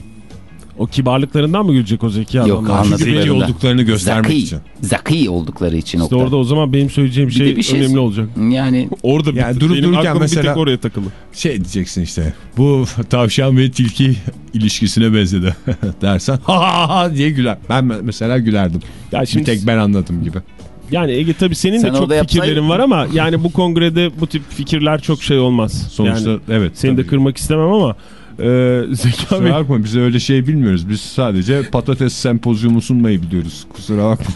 O kibarlıklarından mı gülecek o zeki Yok adamlar? Zeki anladıklarında. olduklarını göstermek Zaki, için. Zaki oldukları için. İşte orada o zaman benim söyleyeceğim Bir şey, de bir şey- önemli olacak. Yani Orada Yani bir, durup benim dururken aklım bir mesela- tek oraya takılı. Şey diyeceksin işte bu tavşan ve tilki ilişkisine benzedi dersen ha ha ha diye güler. Ben mesela gülerdim. Ya şimdi bir tek ben anladım gibi. yani Ege tabii senin Sen de çok fikirlerin var ama yani bu kongrede bu tip fikirler çok şey olmaz. Sonuçta yani evet. seni de tabii. kırmak istemem ama e, zeka Kusura ve bakma biz öyle şey bilmiyoruz. Biz sadece patates sempozyumu sunmayı biliyoruz. Kusura bakma.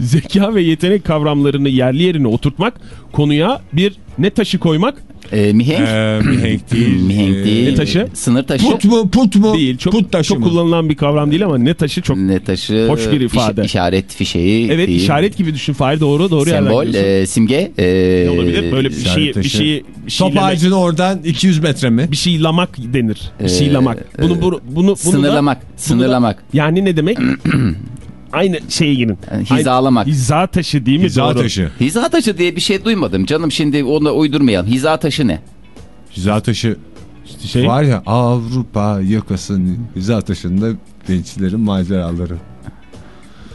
zeka ve yetenek kavramlarını yerli yerine oturtmak, konuya bir ne taşı koymak e, mihenk. Ee, mihenk değil. mihenk değil. Ne taşı? Sınır taşı. Put mu put mu? değil. Çok, put taşı çok mı? kullanılan bir kavram değil ama ne taşı çok. Ne taşı. Hoş bir ifade. iş- işaret fişeği. Evet değil. işaret gibi düşün. Fahir doğru doğru Sembol, e, simge. E, Ne olabilir? Böyle bir şeyi, bir şeyi, bir Top şeylemek- ağacını oradan 200 metre mi? bir şey lamak denir. Bir şey Ee, lamak. Bunu, bunu, bunu, bunu da- Sınırlamak. bunu da- sınırlamak. yani ne demek? Aynı şeye girin. Yani hizalamak. Aynı- hiza taşı değil mi? Hiza Doğru. taşı. Hiza taşı diye bir şey duymadım. Canım şimdi onu uydurmayalım. Hiza taşı ne? Hiza taşı İşte şey, var ya Avrupa yakasının hiza taşında gençlerin maceraları.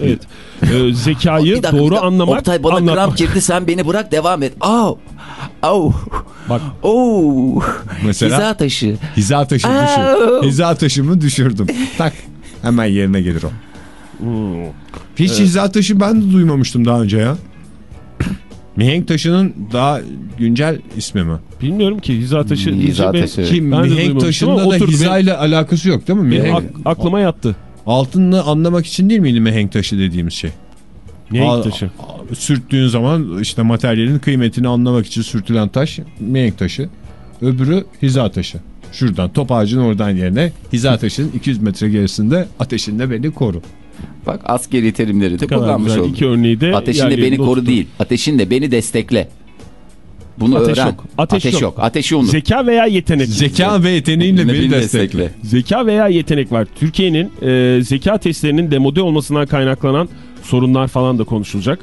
evet. Ee, zekayı doğru anlamak, Oktay bana anlatmak. kramp girdi sen beni bırak devam et. Au. Au. Bak Oo. Mesela Hiza taşı. hiza taşı düşür. Hiza taşımı düşürdüm. Tak hemen yerine gelir o. Hmm. Hiç hiza taşı ben de duymamıştım daha önce ya. Mihenk taşının daha güncel ismi mi? bilmiyorum ki hiza taşı. Hiza taşı. Ki mihenk taşında da oturdu hizayla alakası yok değil mi? Mihenk, ak- aklıma yattı. altını anlamak için değil miydi mihenk taşı dediğimiz şey? Mihenk taşı. Sürttüğün zaman işte materyalin kıymetini anlamak için sürtülen taş mihenk taşı. Öbürü hiza taşı. Şuradan top ağacın oradan yerine hiza taşının 200 metre gerisinde ateşinde beni koru. Bak askeri terimleri de kullanmış güzel. olduk. İki örneği de Ateşinde yer beni yerinde koru değil. Ateşinde beni destekle. Bunu Ateş öğren. yok. Ateş yok. Ateşi unut. Zeka veya yetenek. Zeka ve yeteneğinle beni destekle. Zeka veya yetenek var. Türkiye'nin e, zeka testlerinin demode olmasından kaynaklanan sorunlar falan da konuşulacak.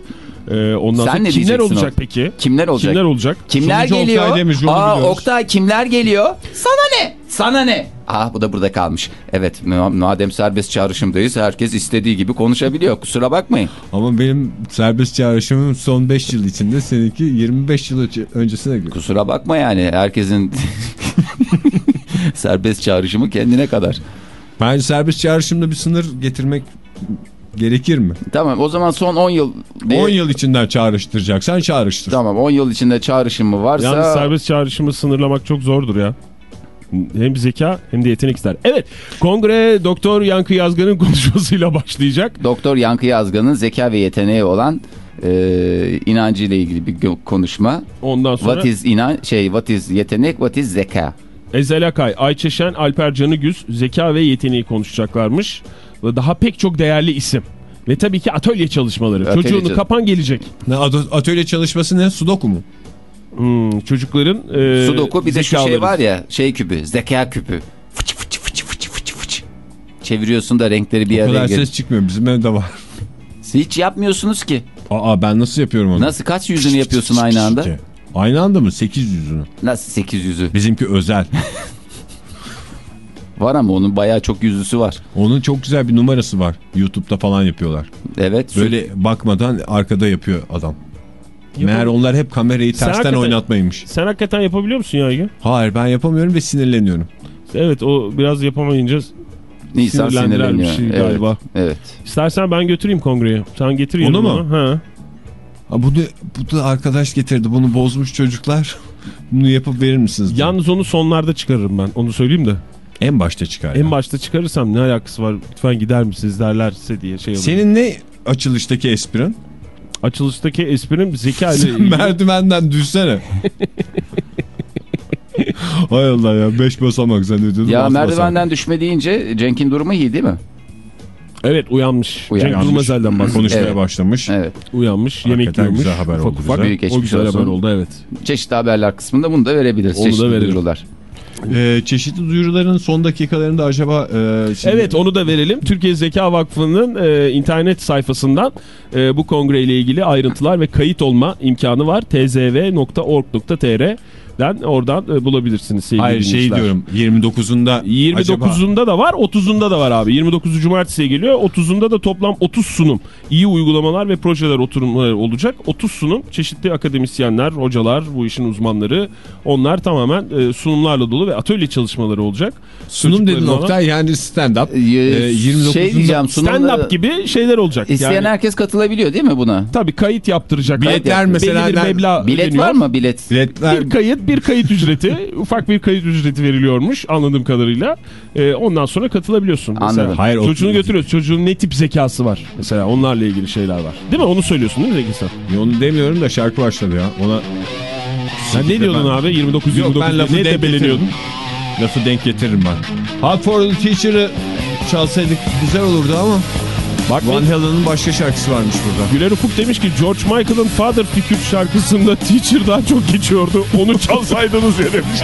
E, ondan Sen sonra ne kimler olacak o? peki? Kimler olacak? Kimler olacak? Kimler Sonucu geliyor? Oktay onu Aa, biliyoruz. Oktay kimler geliyor? Sana ne? Sana ne? Aa bu da burada kalmış. Evet ma- madem serbest çağrışımdayız herkes istediği gibi konuşabiliyor. Kusura bakmayın. Ama benim serbest çağrışımım son 5 yıl içinde seninki 25 yıl önce- öncesine göre. Kusura bakma yani herkesin serbest çağrışımı kendine kadar. Bence serbest çağrışımda bir sınır getirmek gerekir mi? Tamam o zaman son 10 yıl. diye- 10 yıl içinden çağrıştıracaksan çağrıştır. Tamam 10 yıl içinde çağrışımı varsa. Yalnız serbest çağrışımı sınırlamak çok zordur ya. Hem zeka hem de yetenek ister. Evet kongre Doktor Yankı Yazgan'ın konuşmasıyla başlayacak. Doktor Yankı Yazgan'ın zeka ve yeteneği olan e, inancı ile ilgili bir konuşma. Ondan sonra What is inan şey what is yetenek what is zeka. Ezel Akay, Ayça Şen, Alper Canıgüz zeka ve yeteneği konuşacaklarmış. Ve daha pek çok değerli isim. Ve tabii ki atölye çalışmaları. Atölye Çocuğunu kapan gelecek. Ne, atölye çalışması ne? Sudoku mu? Hmm, çocukların e, Sudoku bir de şu şey var ya şey küpü zeka küpü. Fıç fıç fıç fıç fıç fıç. Çeviriyorsun da renkleri bir O araya kadar gelir. ses çıkmıyor. Bizim evde var. Hiç yapmıyorsunuz ki. Aa ben nasıl yapıyorum onu? Nasıl kaç yüzünü yapıyorsun aynı anda? Aynı anda mı? 8 yüzünü. Nasıl 800'ü? Bizimki özel. Var ama onun bayağı çok yüzüsü var. Onun çok güzel bir numarası var. YouTube'da falan yapıyorlar. Evet. Böyle bakmadan arkada yapıyor adam. Meğer onlar hep kamerayı Sen tersten oynatmaymış. Sen hakikaten yapabiliyor musun ya Ege? Hayır ben yapamıyorum ve sinirleniyorum. Evet o biraz yapamayınca sinirleniyor. şey evet. galiba. Evet. İstersen ben götüreyim kongreye. Sen getir Onu mu? Ha. Ha, bunu, bu da arkadaş getirdi. Bunu bozmuş çocuklar. Bunu yapıp verir misiniz? Yalnız onu sonlarda çıkarırım ben. Onu söyleyeyim de. En başta çıkar. En ya. başta çıkarırsam ne alakası var? Lütfen gider misiniz derlerse diye şey olur. Senin ne açılıştaki esprin? Açılıştaki esprim zeka ile ilgili. merdivenden düşsene. Hay Allah ya 5 basamak zannediyordum. Ya merdivenden düşme deyince Cenk'in durumu iyi değil mi? Evet uyanmış. Uyanmış. Cenk Durmazel'den bahsediyor. Konuşmaya Evet. başlamış. Evet. Uyanmış, yemek Hakikaten yiyormuş. güzel haber ufak oldu ufak. Büyük O güzel olsun. haber oldu evet. Çeşitli haberler kısmında bunu da verebiliriz. Onu da Çeşitli verelim. duyurular. Ee, çeşitli duyuruların son dakikalarında acaba... E, şimdi- Evet onu da verelim. Türkiye Zeka Vakfı'nın e, internet sayfasından e, bu kongreyle ilgili ayrıntılar ve kayıt olma imkanı var. tzv.org.tr'den oradan e, bulabilirsiniz sevgili Hayır şey diyorum 29'unda acaba 29'unda da var 30'unda da var abi. 29'u cumartesiye geliyor. 30'unda da toplam 30 sunum. iyi uygulamalar ve projeler oturumları olacak. 30 sunum çeşitli akademisyenler, hocalar, bu işin uzmanları onlar tamamen e, sunumlarla dolu ve atölye çalışmaları olacak. sunum dedi nokta yani stand-up. Ee, Ee, 29'unda şey diyeceğim sunumda Stand-up gibi şeyler olacak. isteyen yani, herkes katılabiliyor değil mi buna? tabii kayıt yaptıracak. Biletler Belli mesela bir ben- meblağ Bilet ödeniyor. var mı bilet? Biletler Bir kayıt, bir kayıt ücreti, ufak bir kayıt ücreti veriliyormuş anladığım kadarıyla. Ee, ondan sonra katılabiliyorsun. Mesela Anladım. Hayır, Çocuğunu götürüyorsun. Çocuğun ne tip zekası var? Mesela onlarla ilgili şeyler var. Değil mi? Onu söylüyorsun değil mi Zeki sen? Onu demiyorum da şarkı başladı ya. Ona Sen ne diyordun ben- abi? 29 Yok 29 ben lafı ne getiririm. Lafı denk getiririm ben. Hot for the Teacher'ı çalsaydık güzel olurdu ama Bak Van Halen'ın başka şarkısı varmış burada. Güler Ufuk demiş ki George Michael'ın Father Figure şarkısında Teacher daha çok geçiyordu. Onu çalsaydınız ya demiş.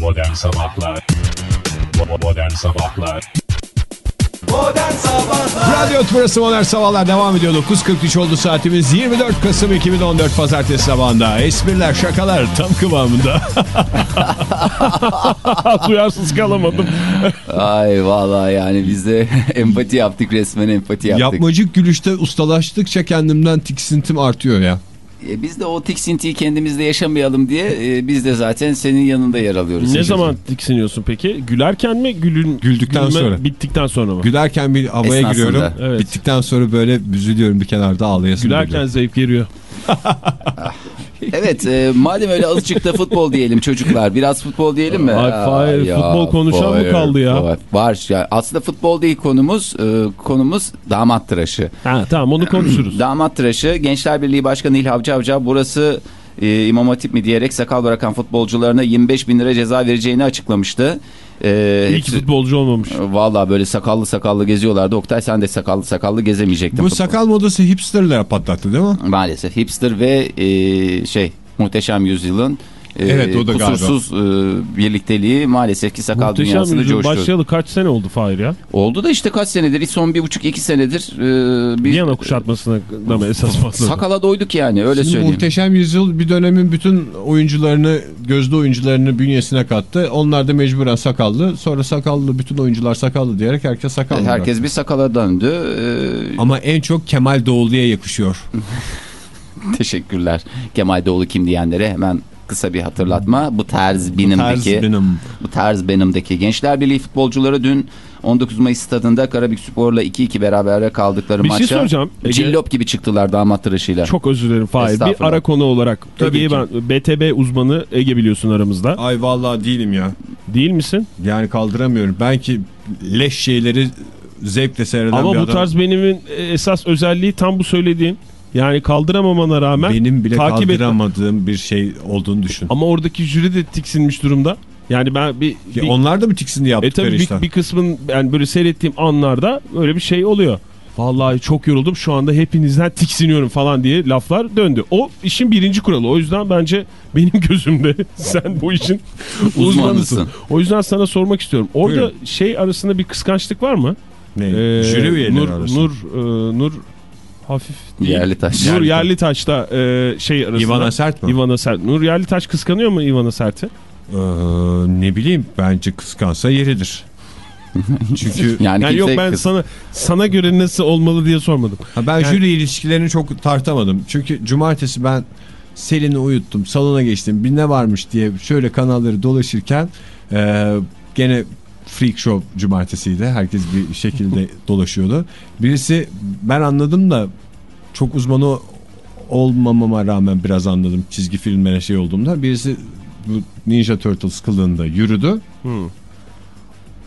Modern Sabahlar Bo- Modern Sabahlar Radyo Tümrüt'ü Modern Sabahlar devam ediyor. 9.43 oldu saatimiz. 24 Kasım 2014 Pazartesi sabahında. Espriler, şakalar tam kıvamında. Duyarsız kalamadım. Ay vallahi yani biz de empati yaptık resmen empati yaptık. Yapmacık gülüşte ustalaştıkça kendimden tiksintim artıyor ya. E, biz de o tiksintiyi kendimizde yaşamayalım diye e, biz de zaten senin yanında yer alıyoruz. ne zaman tiksiniyorsun peki? Gülerken mi? Gülün, Güldükten gülme sonra. Bittikten sonra mı? Gülerken bir havaya Esnasında. giriyorum. Evet. Bittikten sonra böyle üzülüyorum bir kenarda ağlayasım Gülerken geliyor. zevk veriyor. Evet e, madem öyle azıcık da futbol diyelim çocuklar. Biraz futbol diyelim mi? Ay, Fahir, ya, futbol konuşan mı kaldı ya? Var. var. Ya, aslında futbol değil konumuz. e, konumuz damat tıraşı. Ha, tamam onu konuşuruz. Damat tıraşı Gençler Birliği Başkanı İlhav Cavcav burası e, İmam Hatip mi diyerek sakal bırakan futbolcularına 25 bin lira ceza vereceğini açıklamıştı. E, İyi ki futbolcu olmamış. Valla böyle sakallı sakallı geziyorlardı. Oktay sen de sakallı sakallı gezemeyecektin. Bu futbol. sakal modası hipsterlere patlattı değil mi? Maalesef hipster ve e, şey muhteşem yüzyılın Evet, o da kusursuz e, birlikteliği maalesef ki sakal Muhteşem dünyasını coşturdu. başlayalı kaç sene oldu Fahir ya? Oldu da işte kaç senedir son bir buçuk iki senedir e, bir Viyana kuşatmasına da mı esas patladı? sakala doyduk yani öyle Şimdi söyleyeyim. Muhteşem Yüzyıl bir dönemin bütün oyuncularını, gözde oyuncularını bünyesine kattı. Onlar da mecburen sakallı. Sonra sakallı, bütün oyuncular sakallı diyerek herkes sakallı. Herkes bir sakala döndü. E, Ama en çok Kemal Doğulu'ya yakışıyor. teşekkürler. Kemal Doğulu kim diyenlere hemen kısa bir hatırlatma. Bu tarz benimdeki Tarz benim. Bu tarz benimdeki. Gençler Birliği futbolcuları dün 19 Mayıs stadında Karabük Spor'la 2-2 berabere kaldıkları Bir şey maça. soracağım. Ege- Cillop gibi çıktılar damat tıraşıyla. Çok özür dilerim Fahir. Bir ara konu olarak. Tabii Ege'yi ben BTB uzmanı Ege biliyorsun aramızda. Ay vallahi değilim ya. Değil misin? Yani kaldıramıyorum. Ben ki leş şeyleri zevkle seyreden Ama bir bu adam. tarz benimin esas özelliği tam bu söylediğin. Yani kaldıramamana rağmen Benim bile takip etme. kaldıramadığım bir şey olduğunu düşün. Ama oradaki jüri de tiksinmiş durumda. Yani ben bir, Ya bir onlar da mı tiksindi e yaptıkları tabii bir, bir kısmın yani böyle seyrettiğim anlarda öyle bir şey oluyor. Vallahi çok yoruldum şu anda hepinizden tiksiniyorum falan diye laflar döndü. O işin birinci kuralı. O yüzden bence benim gözümde sen bu işin uzmanısın. Uzmanısın. O yüzden sana sormak istiyorum. Orada Buyurun. şey arasında bir kıskançlık var mı? Ne? Ee, Jüri üyeleri Nur, arasında. Nur, e, Nur hafif değil. Yerlitaş. Nur Yerlitaş'ta e, şey arasında. İvana Sert mi? Ivana Sert. Nur Yerlitaş kıskanıyor mu Ivana Sert'i? Ee, ne bileyim bence kıskansa yeridir. Çünkü Yani, Yani yok ben kız- sana sana göre nasıl olmalı diye sormadım. ha, ben jüri ilişkilerini çok tartamadım. Çünkü cumartesi ben Selin'i uyuttum salona geçtim bir ne varmış diye şöyle kanalları dolaşırken e, gene Freak Show cumartesiydi. Herkes bir şekilde dolaşıyordu. Birisi ben anladım da çok uzmanı olmamama rağmen biraz anladım çizgi filmlere şey olduğumda. Birisi bu Ninja Turtles kılığında yürüdü. Hmm.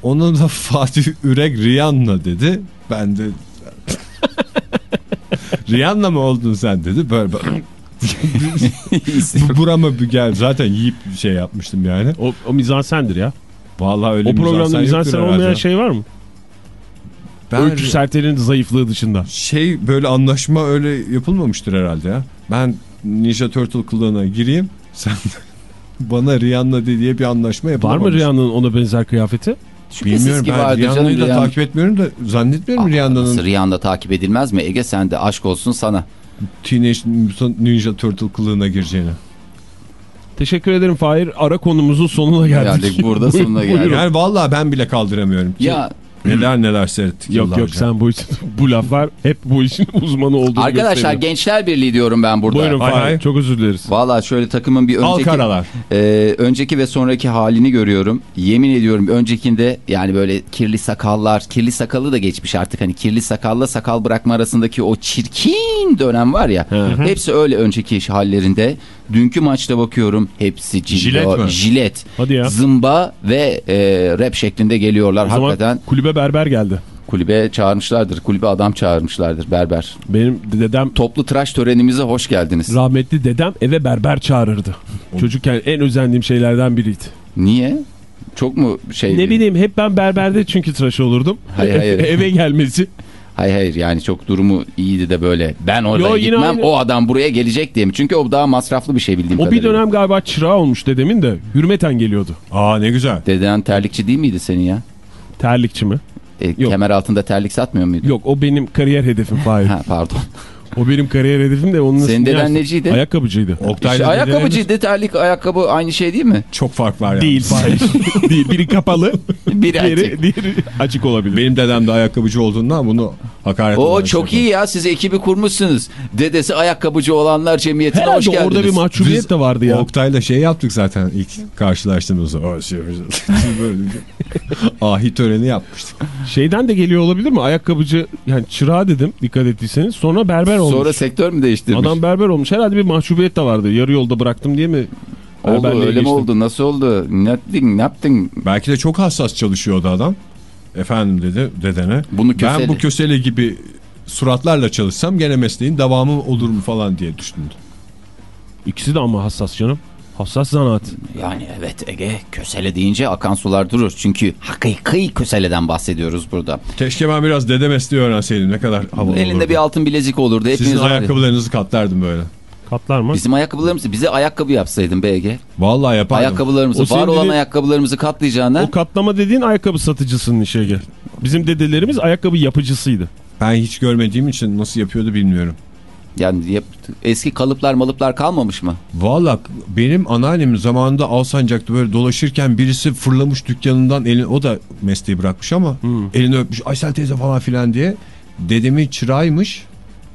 Ona da Fatih Ürek Rihanna dedi. Ben de Rihanna mı oldun sen dedi. Böyle böyle. Bu burama bir gel. Zaten yiyip şey yapmıştım yani. O, o mizansendir ya. Vallahi öyle O programda mizansen olmayan şey var mı? Ben Öykü Sertel'in zayıflığı dışında. şey böyle anlaşma öyle yapılmamıştır herhalde ya. Ben Ninja Turtle kılığına gireyim. Sen bana Rihanna diye bir anlaşma Var yapılmamış. mı Rihanna'nın ona benzer kıyafeti? Şüphesiz Bilmiyorum ki ben Rihanna'yı da Rihanna. takip etmiyorum da zannetmiyorum Rihanna'nın nasıl Rihanna'da takip edilmez mi? Ege sen de aşk olsun sana. Teenage Ninja Turtle kılığına gireceğini. Teşekkür ederim Fahir. Ara konumuzun sonuna geldik. Geldik burada sonuna geldik. Yani vallahi ben bile kaldıramıyorum. Ya neler neler seyrettik Yok yok sen bu, bu laflar hep bu işin uzmanı olduğunu arkadaşlar. Gençler Birliği diyorum ben burada. Buyurun Fahir. hay. Çok özür dileriz. Valla şöyle takımın bir önceki e, önceki ve sonraki halini görüyorum. Yemin ediyorum öncekinde yani böyle kirli sakallar, kirli sakalı da geçmiş artık hani kirli sakalla sakal bırakma arasındaki o çirkin dönem var ya. hepsi öyle önceki hallerinde. Dünkü maçta bakıyorum hepsi cillo, Jilet mi? jilet, Hadi ya. zımba ve e, rap şeklinde geliyorlar. O zaman Hakikaten kulübe berber geldi. kulübe çağırmışlardır. Kulübe adam çağırmışlardır berber. Benim dedem Toplu tıraş törenimize hoş geldiniz. rahmetli dedem eve berber çağırırdı. Çocukken en özendiğim şeylerden biriydi. Niye? Çok mu şey? Ne bileyim hep ben berberde çünkü tıraş olurdum. Hayır, hayır. eve gelmesi. Hayır hayır yani çok durumu iyiydi de böyle. Ben orada Yo, gitmem aynı. o adam buraya gelecek diye mi? Çünkü o daha masraflı bir şey bildiğim O bir kadarıyla. dönem galiba çırağı olmuş dedemin de hürmeten geliyordu. Aa ne güzel. Deden terlikçi değil miydi senin ya? Terlikçi mi? E, Yok. kemer altında terlik satmıyor muydu? Yok o benim kariyer hedefim Fahir. Ha, pardon. o benim kariyer hedefim de onun Senin deden neciydi? Ayakkabıcıydı. Oktay'la İşte ayakkabıcıydı terlik ayakkabı aynı şey değil mi? çok fark var yani. Değil. Değil. Biri kapalı, Biri açık. diğeri açık olabilir. Benim dedem de ayakkabıcı olduğundan bunu hakaret O çok iyi ya siz ekibi kurmuşsunuz. Dedesi ayakkabıcı olanlar cemiyetine hoş Herhalde geldiniz. orada bir mahcubiyet Biz de vardı ya. Oktay'la şey yaptık zaten ilk karşılaştığımızda. Şey, ahi töreni yapmıştık. Şeyden de geliyor olabilir mi? Ayakkabıcı yani çırağı dedim dikkat ettiyseniz. Sonra berber olmuş. Sonra sektör mü değiştirmiş? Adam berber olmuş. Herhalde bir mahcubiyet de vardı. Yarı yolda bıraktım diye mi? oldu öyle mi geçtim? oldu? Nasıl oldu? Ne yaptın? Ne yaptın? Belki de çok hassas çalışıyordu adam. Efendim dedi dedene. Bunu kösele. Ben bu kösele gibi suratlarla çalışsam gene mesleğin devamı olur mu falan diye düşündüm. İkisi de ama hassas canım. Hassas zanaat. Yani evet Ege kösele deyince akan sular durur. Çünkü hakiki köseleden bahsediyoruz burada. Keşke ben biraz dede mesleği öğrenseydim. Ne kadar havalı Elinde olurdu. bir altın bilezik olurdu. Hepiniz Sizin ayakkabılarınızı katlardım böyle. Katlar mı? Bizim ayakkabılarımızı bize ayakkabı yapsaydın Ege. Vallahi yapardım. Ayakkabılarımızı O var olan dediğin- ayakkabılarımızı katlayacağına. O katlama dediğin ayakkabı satıcısının işi Ege. Bizim dedelerimiz ayakkabı yapıcısıydı. Ben hiç görmediğim için nasıl yapıyordu bilmiyorum. Yani yap- eski kalıplar malıplar kalmamış mı? Valla benim anneannem zamanında Alsancak'ta böyle dolaşırken birisi fırlamış dükkanından elini o da mesleği bırakmış ama elini öpmüş Aysel teyze falan filan diye. Dedemin çırağıymış.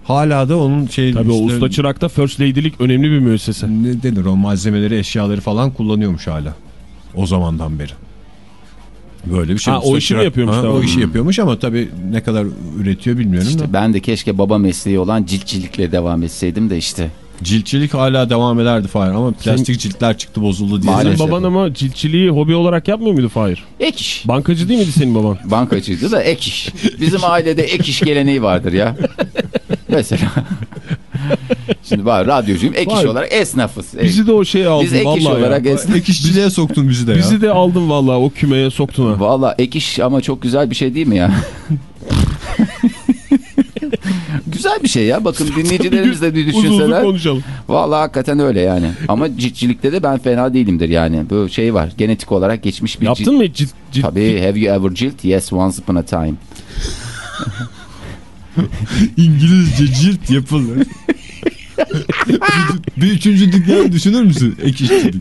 Hala da onun şey Tabii o işte- usta çırakta first lady'lik önemli bir müessese. ne denir o malzemeleri eşyaları falan kullanıyormuş hala. O zamandan beri. Böyle bir şey. Ha, o işi mi yapıyormuş Ha, tamam. O işi yapıyormuş ama tabii ne kadar üretiyor bilmiyorum İşte da. ben de keşke baba mesleği olan ciltçilikle devam etseydim de işte. Ciltçilik hala devam ederdi Fahir ama plastik ciltler çıktı bozuldu diye. Senin baban ama ciltçiliği hobi olarak yapmıyor muydu Fahir? Ek iş. Bankacı değil miydi senin baban? Bankacıydı da ek iş. Bizim ailede ek iş geleneği vardır ya. Mesela. Şimdi var radyocuyum ek iş Var. olarak esnafız. Bizi de o şeye aldın Biz ek iş olarak esnaf. Ek işçiliğe soktun bizi de ya. Bizi de aldın vallahi o kümeye soktun ha. Valla ek iş ama çok güzel bir şey değil mi ya? güzel bir şey ya. Bakın dinleyicilerimiz de bir Uzun uzun düşünseler. konuşalım. Valla hakikaten öyle yani. Ama ciltçilikte de ben fena değilimdir yani. Bu şey var. Genetik olarak geçmiş bir Yaptın mı cilt, cilt, Tabii have you ever cilt? Yes once upon a time. İngilizce cilt yapılır. bir üçüncü dükkan düşünür müsün? Ek işçilik.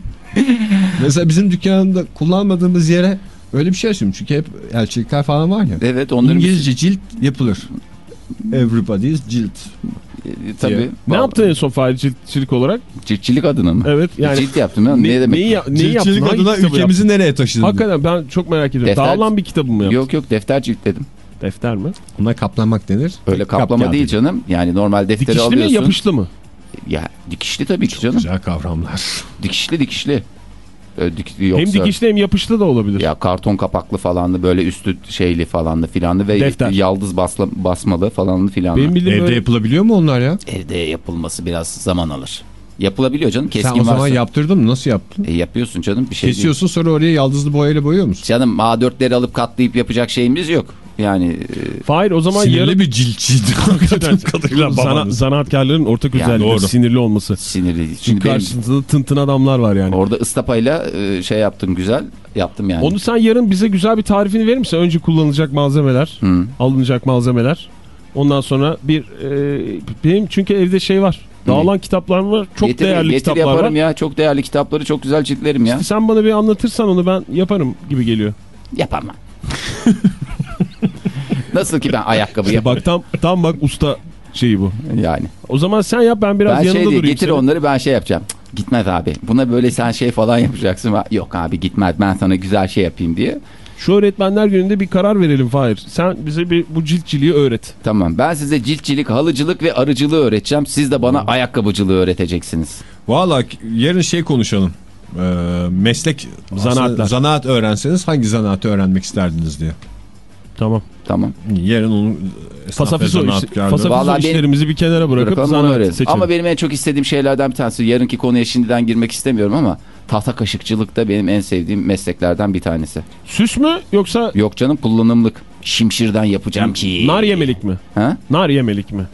Mesela bizim dükkanda kullanmadığımız yere öyle bir şey açıyorum. Çünkü hep elçilikler falan var ya. Evet onların İngilizce cilt yapılır. Everybody's cilt. E, tabii. diye. Ne yaptın en son Fahir ciltçilik olarak? Ciltçilik adına mı? Evet yani. Cilt yaptım ya. Ne, Ne, demek? neyi, ya- neyi yaptın? Ciltçilik Hangi adına ülkemizi nereye taşıdın? yaptın? Hakikaten ben çok merak ediyorum. Defter- Dağılan bir kitabı mı yaptın? Yok yok defter ciltledim. Defter mi? Buna kaplamak denir. Öyle kaplama Kap değil canım. Yani normal defteri Dikişli mi alıyorsun. yapışlı mı? Ya dikişli tabii ki canım. Güzel kavramlar. Dikişli dikişli. Öyle dik- yoksa... Hem dikişli hem yapışlı da olabilir. Ya karton kapaklı falanlı böyle üstü şeyli falanlı filanlı ve Defter. yaldız basla, basmalı falanlı filanlı. Benim Evde böyle yapılabiliyor mu onlar ya? Evde yapılması biraz zaman alır. Yapılabiliyor canım. Keskin Sen o zaman varsa. yaptırdın mı? Nasıl yaptın? E, yapıyorsun canım bir şey değil. Kesiyorsun sonra oraya yaldızlı boyayla boyuyor musun? Canım A4'leri alıp katlayıp yapacak şeyimiz yok. Yani e, Fahir o zaman Sinirli yarın... bir kadarıyla Zana, zanaatkarların ortak Yani özelliği doğru. sinirli olması. sinirli. Şimdi Çünkü benim karşısında tın tın adamlar var yani. orada ıstapayla e, şey yaptım güzel. Yaptım yani. Onu sen yarın bize güzel bir tarifini verir misin? Önce kullanılacak malzemeler, Hı. alınacak malzemeler. Ondan sonra bir e, benim çünkü evde şey var. Dağılan kitaplar var. Çok getir, değerli getir kitaplar var. yaparım ya. Çok değerli kitapları çok güzel ciltlerim ya. Sen bana bir anlatırsan onu ben yaparım gibi geliyor. Yapamam. Nasıl ki ben ayakkabı İşte yaparım bak tam tam bak usta şeyi bu. yani. O zaman sen yap ben biraz ben yanında şey diye durayım. getir senin. onları ben şey yapacağım. Cık, Gitmez abi. Buna böyle sen şey falan yapacaksın. Yok abi gitmez ben sana güzel şey yapayım diye. Şu öğretmenler gününde bir karar verelim Fahir. Sen bize bir bu ciltçiliği öğret. Tamam ben size ciltçilik, halıcılık ve arıcılığı öğreteceğim. Siz de bana ayakkabıcılığı öğreteceksiniz. Valla yarın şey konuşalım. Ee, meslek Zanaatlar. zanaat öğrenseniz hangi zanaatı öğrenmek isterdiniz diye. Tamam. Tamam. Yarın ve Fasafiso, fasafiso Vallahi benim- işlerimizi bir kenara bırakıp onu zanaat seçelim. Ama benim en çok istediğim şeylerden bir tanesi. Yarınki konuya şimdiden girmek istemiyorum ama tahta kaşıkçılık da benim en sevdiğim mesleklerden bir tanesi. Süs mü yoksa Yok canım kullanımlık. Şimşirden yapacağım ki. nar yemelik mi? Ha? Nar yemelik mi?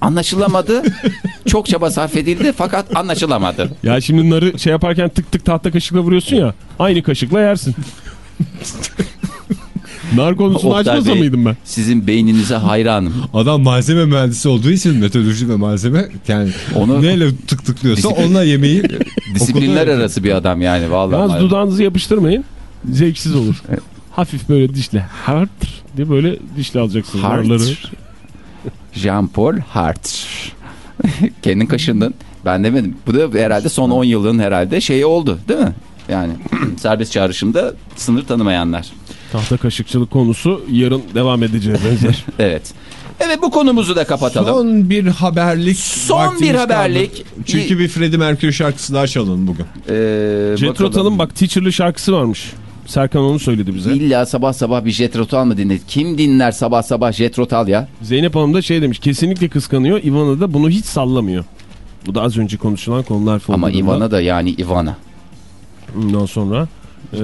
Anlaşılamadı. Çok çaba sarf edildi fakat anlaşılamadı. Ya şimdi narı şey yaparken tık tık tahta kaşıkla vuruyorsun ya. Aynı kaşıkla yersin. nar konusunu Oktay açmasa Bey, mıydım ben? Sizin beyninize hayranım. Adam malzeme mühendisi olduğu için metodoloji ve malzeme yani Onu- neyle tık tıklıyorsa Disiplin- onunla yemeği Disiplinler arası bir adam yani vallahi. Yalnız dudağınızı yapıştırmayın. Zevksiz olur. Hafif böyle dişle. Hart diye böyle dişle alacaksınız Hart. narları. Jean-Paul Hart. Kendin kaşındın. Ben demedim. Bu da herhalde son 10 yılın herhalde şeyi oldu değil mi? Yani serbest çağrışımda sınır tanımayanlar. Tahta kaşıkçılık konusu yarın devam edeceğe benzer. Evet. Evet bu konumuzu da kapatalım. son bir haberlik Son bir kaldı. haberlik. Çünkü bir Freddie Mercury şarkısı daha çalalım bugün. Ee, Jet. Rotan'ın bak Teacher'lı şarkısı varmış. Serkan onu söyledi bize. İlla sabah sabah bir Jet Rotal mı dinledi? Kim dinler sabah sabah Jet Rotal ya? Zeynep Hanım da şey demiş kesinlikle kıskanıyor. Ivana da bunu hiç sallamıyor. Bu da az önce konuşulan konular falan. Ama Ivana da yani Ivana. Ondan sonra e,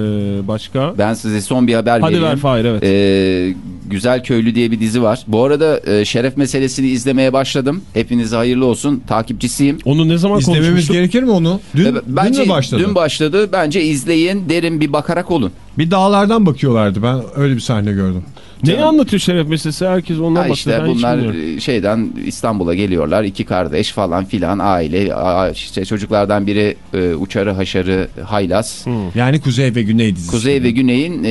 başka. Ben size son bir haber Hadi vereyim. ver Fahir evet. Ee, Güzel Köylü diye bir dizi var. Bu arada e, şeref meselesini izlemeye başladım. Hepinize hayırlı olsun. Takipçisiyim. Onu ne zaman İzlememiz konuşmuştuk? gerekir mi onu? Dün, Evet, dün mü başladı? Dün başladı. Bence izleyin. Derin bir bakarak olun. bir dağlardan bakıyorlardı ben öyle bir sahne gördüm. Neyi anlatıyor şeref meselesi? Herkes ondan Ha bahsediyor. işte bunlar e, şeyden İstanbul'a geliyorlar. iki kardeş falan filan aile. işte çocuklardan biri e, uçarı haşarı haylaz. Yani Kuzey ve Güney dizisi. Kuzey ve Güney'in e,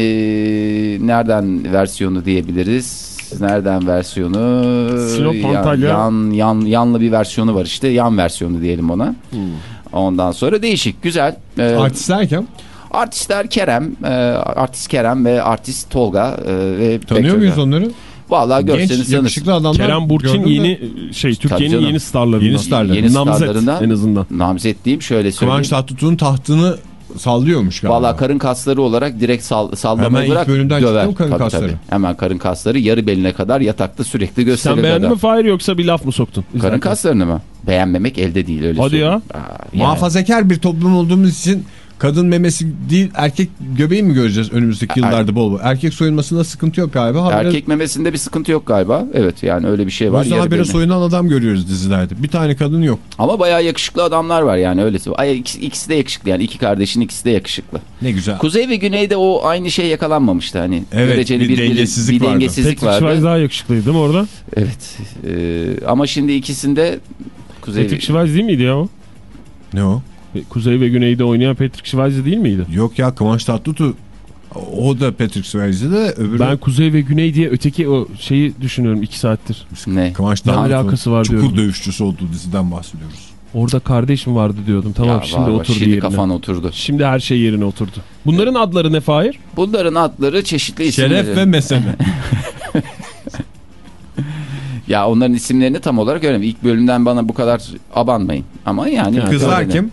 nereden versiyonu diyebiliriz? Nereden versiyonu? Sinop, Yan- Antalya. Yan, yan, yanlı bir versiyonu var işte. Yan versiyonu diyelim ona. Ondan sonra değişik, güzel. Ee, Artist derken artistler Kerem, e, artist Kerem ve artist Tolga e, ve tanıyor muyuz onları? Vallahi Genç görseniz tanırsınız. yakışıklı adamlar. Kerem Burçin yeni şey Türkiye'nin yeni starlarından. Yeni starları. Yeni starlarından. en azından. Namzet diyeyim şöyle söyleyeyim. Kıvanç Tatlıtuğ'un tahtını sallıyormuş galiba. Valla karın kasları olarak direkt sal, sallamayı Hemen ilk bırak bölümden döver. karın Tabii, kasları? tabii. Hemen karın kasları yarı beline kadar yatakta sürekli gösterir. Sen beğendin mi Fahir yoksa bir laf mı soktun? Karın izlerken? kaslarını mı? Beğenmemek elde değil öyle Hadi söyleyeyim. ya. Aa, yani. Muhafazakar bir toplum olduğumuz için kadın memesi değil erkek göbeği mi göreceğiz önümüzdeki yıllarda bol bol? Erkek soyunmasında sıkıntı yok galiba. Habire, Erkek memesinde bir sıkıntı yok galiba. Evet yani öyle bir şey o var. yüzden yarı habire beline. soyunan adam görüyoruz dizilerde. Bir tane kadın yok. Ama bayağı yakışıklı adamlar var yani öylesi. Ay, ikisi, ikisi de yakışıklı yani iki kardeşin ikisi de yakışıklı. Ne güzel. Kuzey ve Güney'de o aynı şey yakalanmamıştı hani. Evet, Göreceli bir dengesizlik bir vardı. dengesizlik Patrick vardı. daha yakışıklıydı değil mi orada? Evet. Ee, ama şimdi ikisinde Kuzey Patrick Swayze değil miydi ya o? Ne o? Kuzey ve Güney'de oynayan Patrick Swayze değil miydi? Yok ya Kıvanç Tatlıtuğ o da Patrick Swayze de öbürü Ben Kuzey ve Güney diye öteki o şeyi düşünüyorum iki saattir. ne? Kıvanç Ne alakası var çukur diyorum. dövüşçüsü olduğu diziden bahsediyoruz. Orada kardeş mi vardı diyordum. Tamam Ya şimdi var, oturdu Şimdi yerine. kafan oturdu. Şimdi her şey yerine oturdu. Bunların adları ne Fahir? Bunların adları çeşitli isimleri. Şeref ve mesele. Ya onların isimlerini tam olarak öğrenmiyorum. İlk bölümden bana bu kadar abanmayın. Ama yani. Kızlar öğrenin. kim?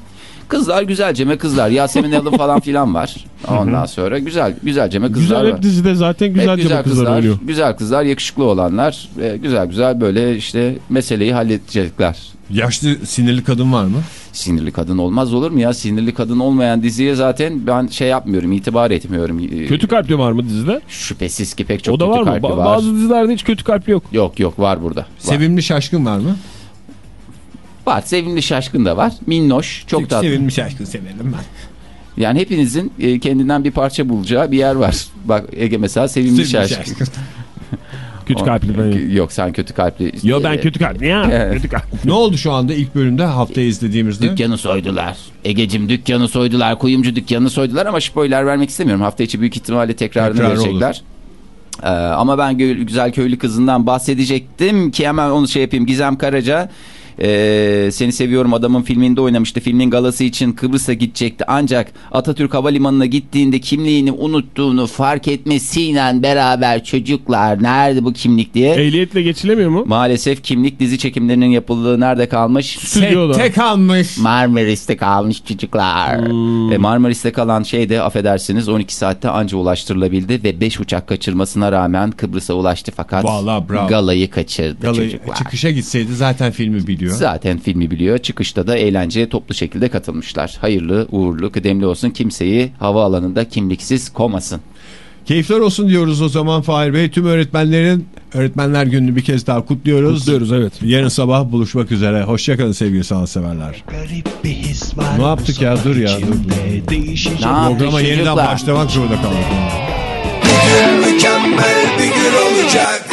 Kızlar güzelceme kızlar. Yasemin Alın falan filan var. Ondan sonra güzel güzelceme kızlar Güzel var. hep dizide zaten Hep güzel, güzel kızlar, oynuyor. güzel kızlar, yakışıklı olanlar, güzel güzel böyle işte meseleyi halledecekler. Yaşlı sinirli kadın var mı? Sinirli kadın olmaz olur mu ya? Sinirli kadın olmayan diziye zaten ben şey yapmıyorum, itibar etmiyorum. E, Kötü kalpli var mı dizide? Şüphesiz ki pek çok o da kötü var mı? kalpli Ba- var. Bazı dizilerde hiç kötü kalpli yok. Yok yok var burada. Var. Sevimli şaşkın var mı? Var. Sevimli şaşkın da var. Minnoş. Çok tatlı. Sevimli şaşkın severim ben. Yani hepinizin e, kendinden bir parça bulacağı bir yer var. Bak Ege mesela sevimli, şaşkın. Kötü kalpli ben. Yok sen kötü kalpli. Yo ben E, kötü kalpli ya. Kötü kalpli. ne oldu şu anda ilk bölümde haftaya izlediğimizde? Dükkanı soydular. Egecim dükkanı soydular. Kuyumcu dükkanını soydular ama spoiler vermek istemiyorum. Hafta içi büyük ihtimalle tekrarını Tekrar verecekler. Ee, ama ben gö- güzel köylü kızından bahsedecektim ki hemen onu şey yapayım. Gizem Karaca e, Seni Seviyorum adamın filminde oynamıştı. Filmin galası için Kıbrıs'a gidecekti. Ancak Atatürk Havalimanı'na gittiğinde kimliğini unuttuğunu fark etmesiyle beraber çocuklar nerede bu kimlik diye. Ehliyetle geçilemiyor mu? Maalesef kimlik dizi çekimlerinin yapıldığı nerede kalmış? Stüdyoda. Tek almış. Marmaris'te kalmış çocuklar. E, Marmaris'te kalan şey de affedersiniz 12 saatte anca ulaştırılabildi ve 5 uçak kaçırmasına rağmen Kıbrıs'a ulaştı fakat Vallahi bravo. galayı kaçırdı Galayı- çocuklar. çıkışa gitseydi zaten filmi biliyor. Zaten filmi biliyor. Çıkışta da eğlenceye toplu şekilde katılmışlar. Hayırlı, uğurlu, kıdemli olsun. Kimseyi havaalanında kimliksiz komasın. Keyifler olsun diyoruz o zaman Fahir Bey. Tüm öğretmenlerin Öğretmenler Günü'nü bir kez daha kutluyoruz. Kutluyoruz evet. Yarın sabah buluşmak üzere. Hoşçakalın sevgili sanatseverler. Ne yaptık ya? Dur ya, dur, dur. Ne Programa yeniden başlamak zorunda kaldık. Mükemmel bir gün olacak.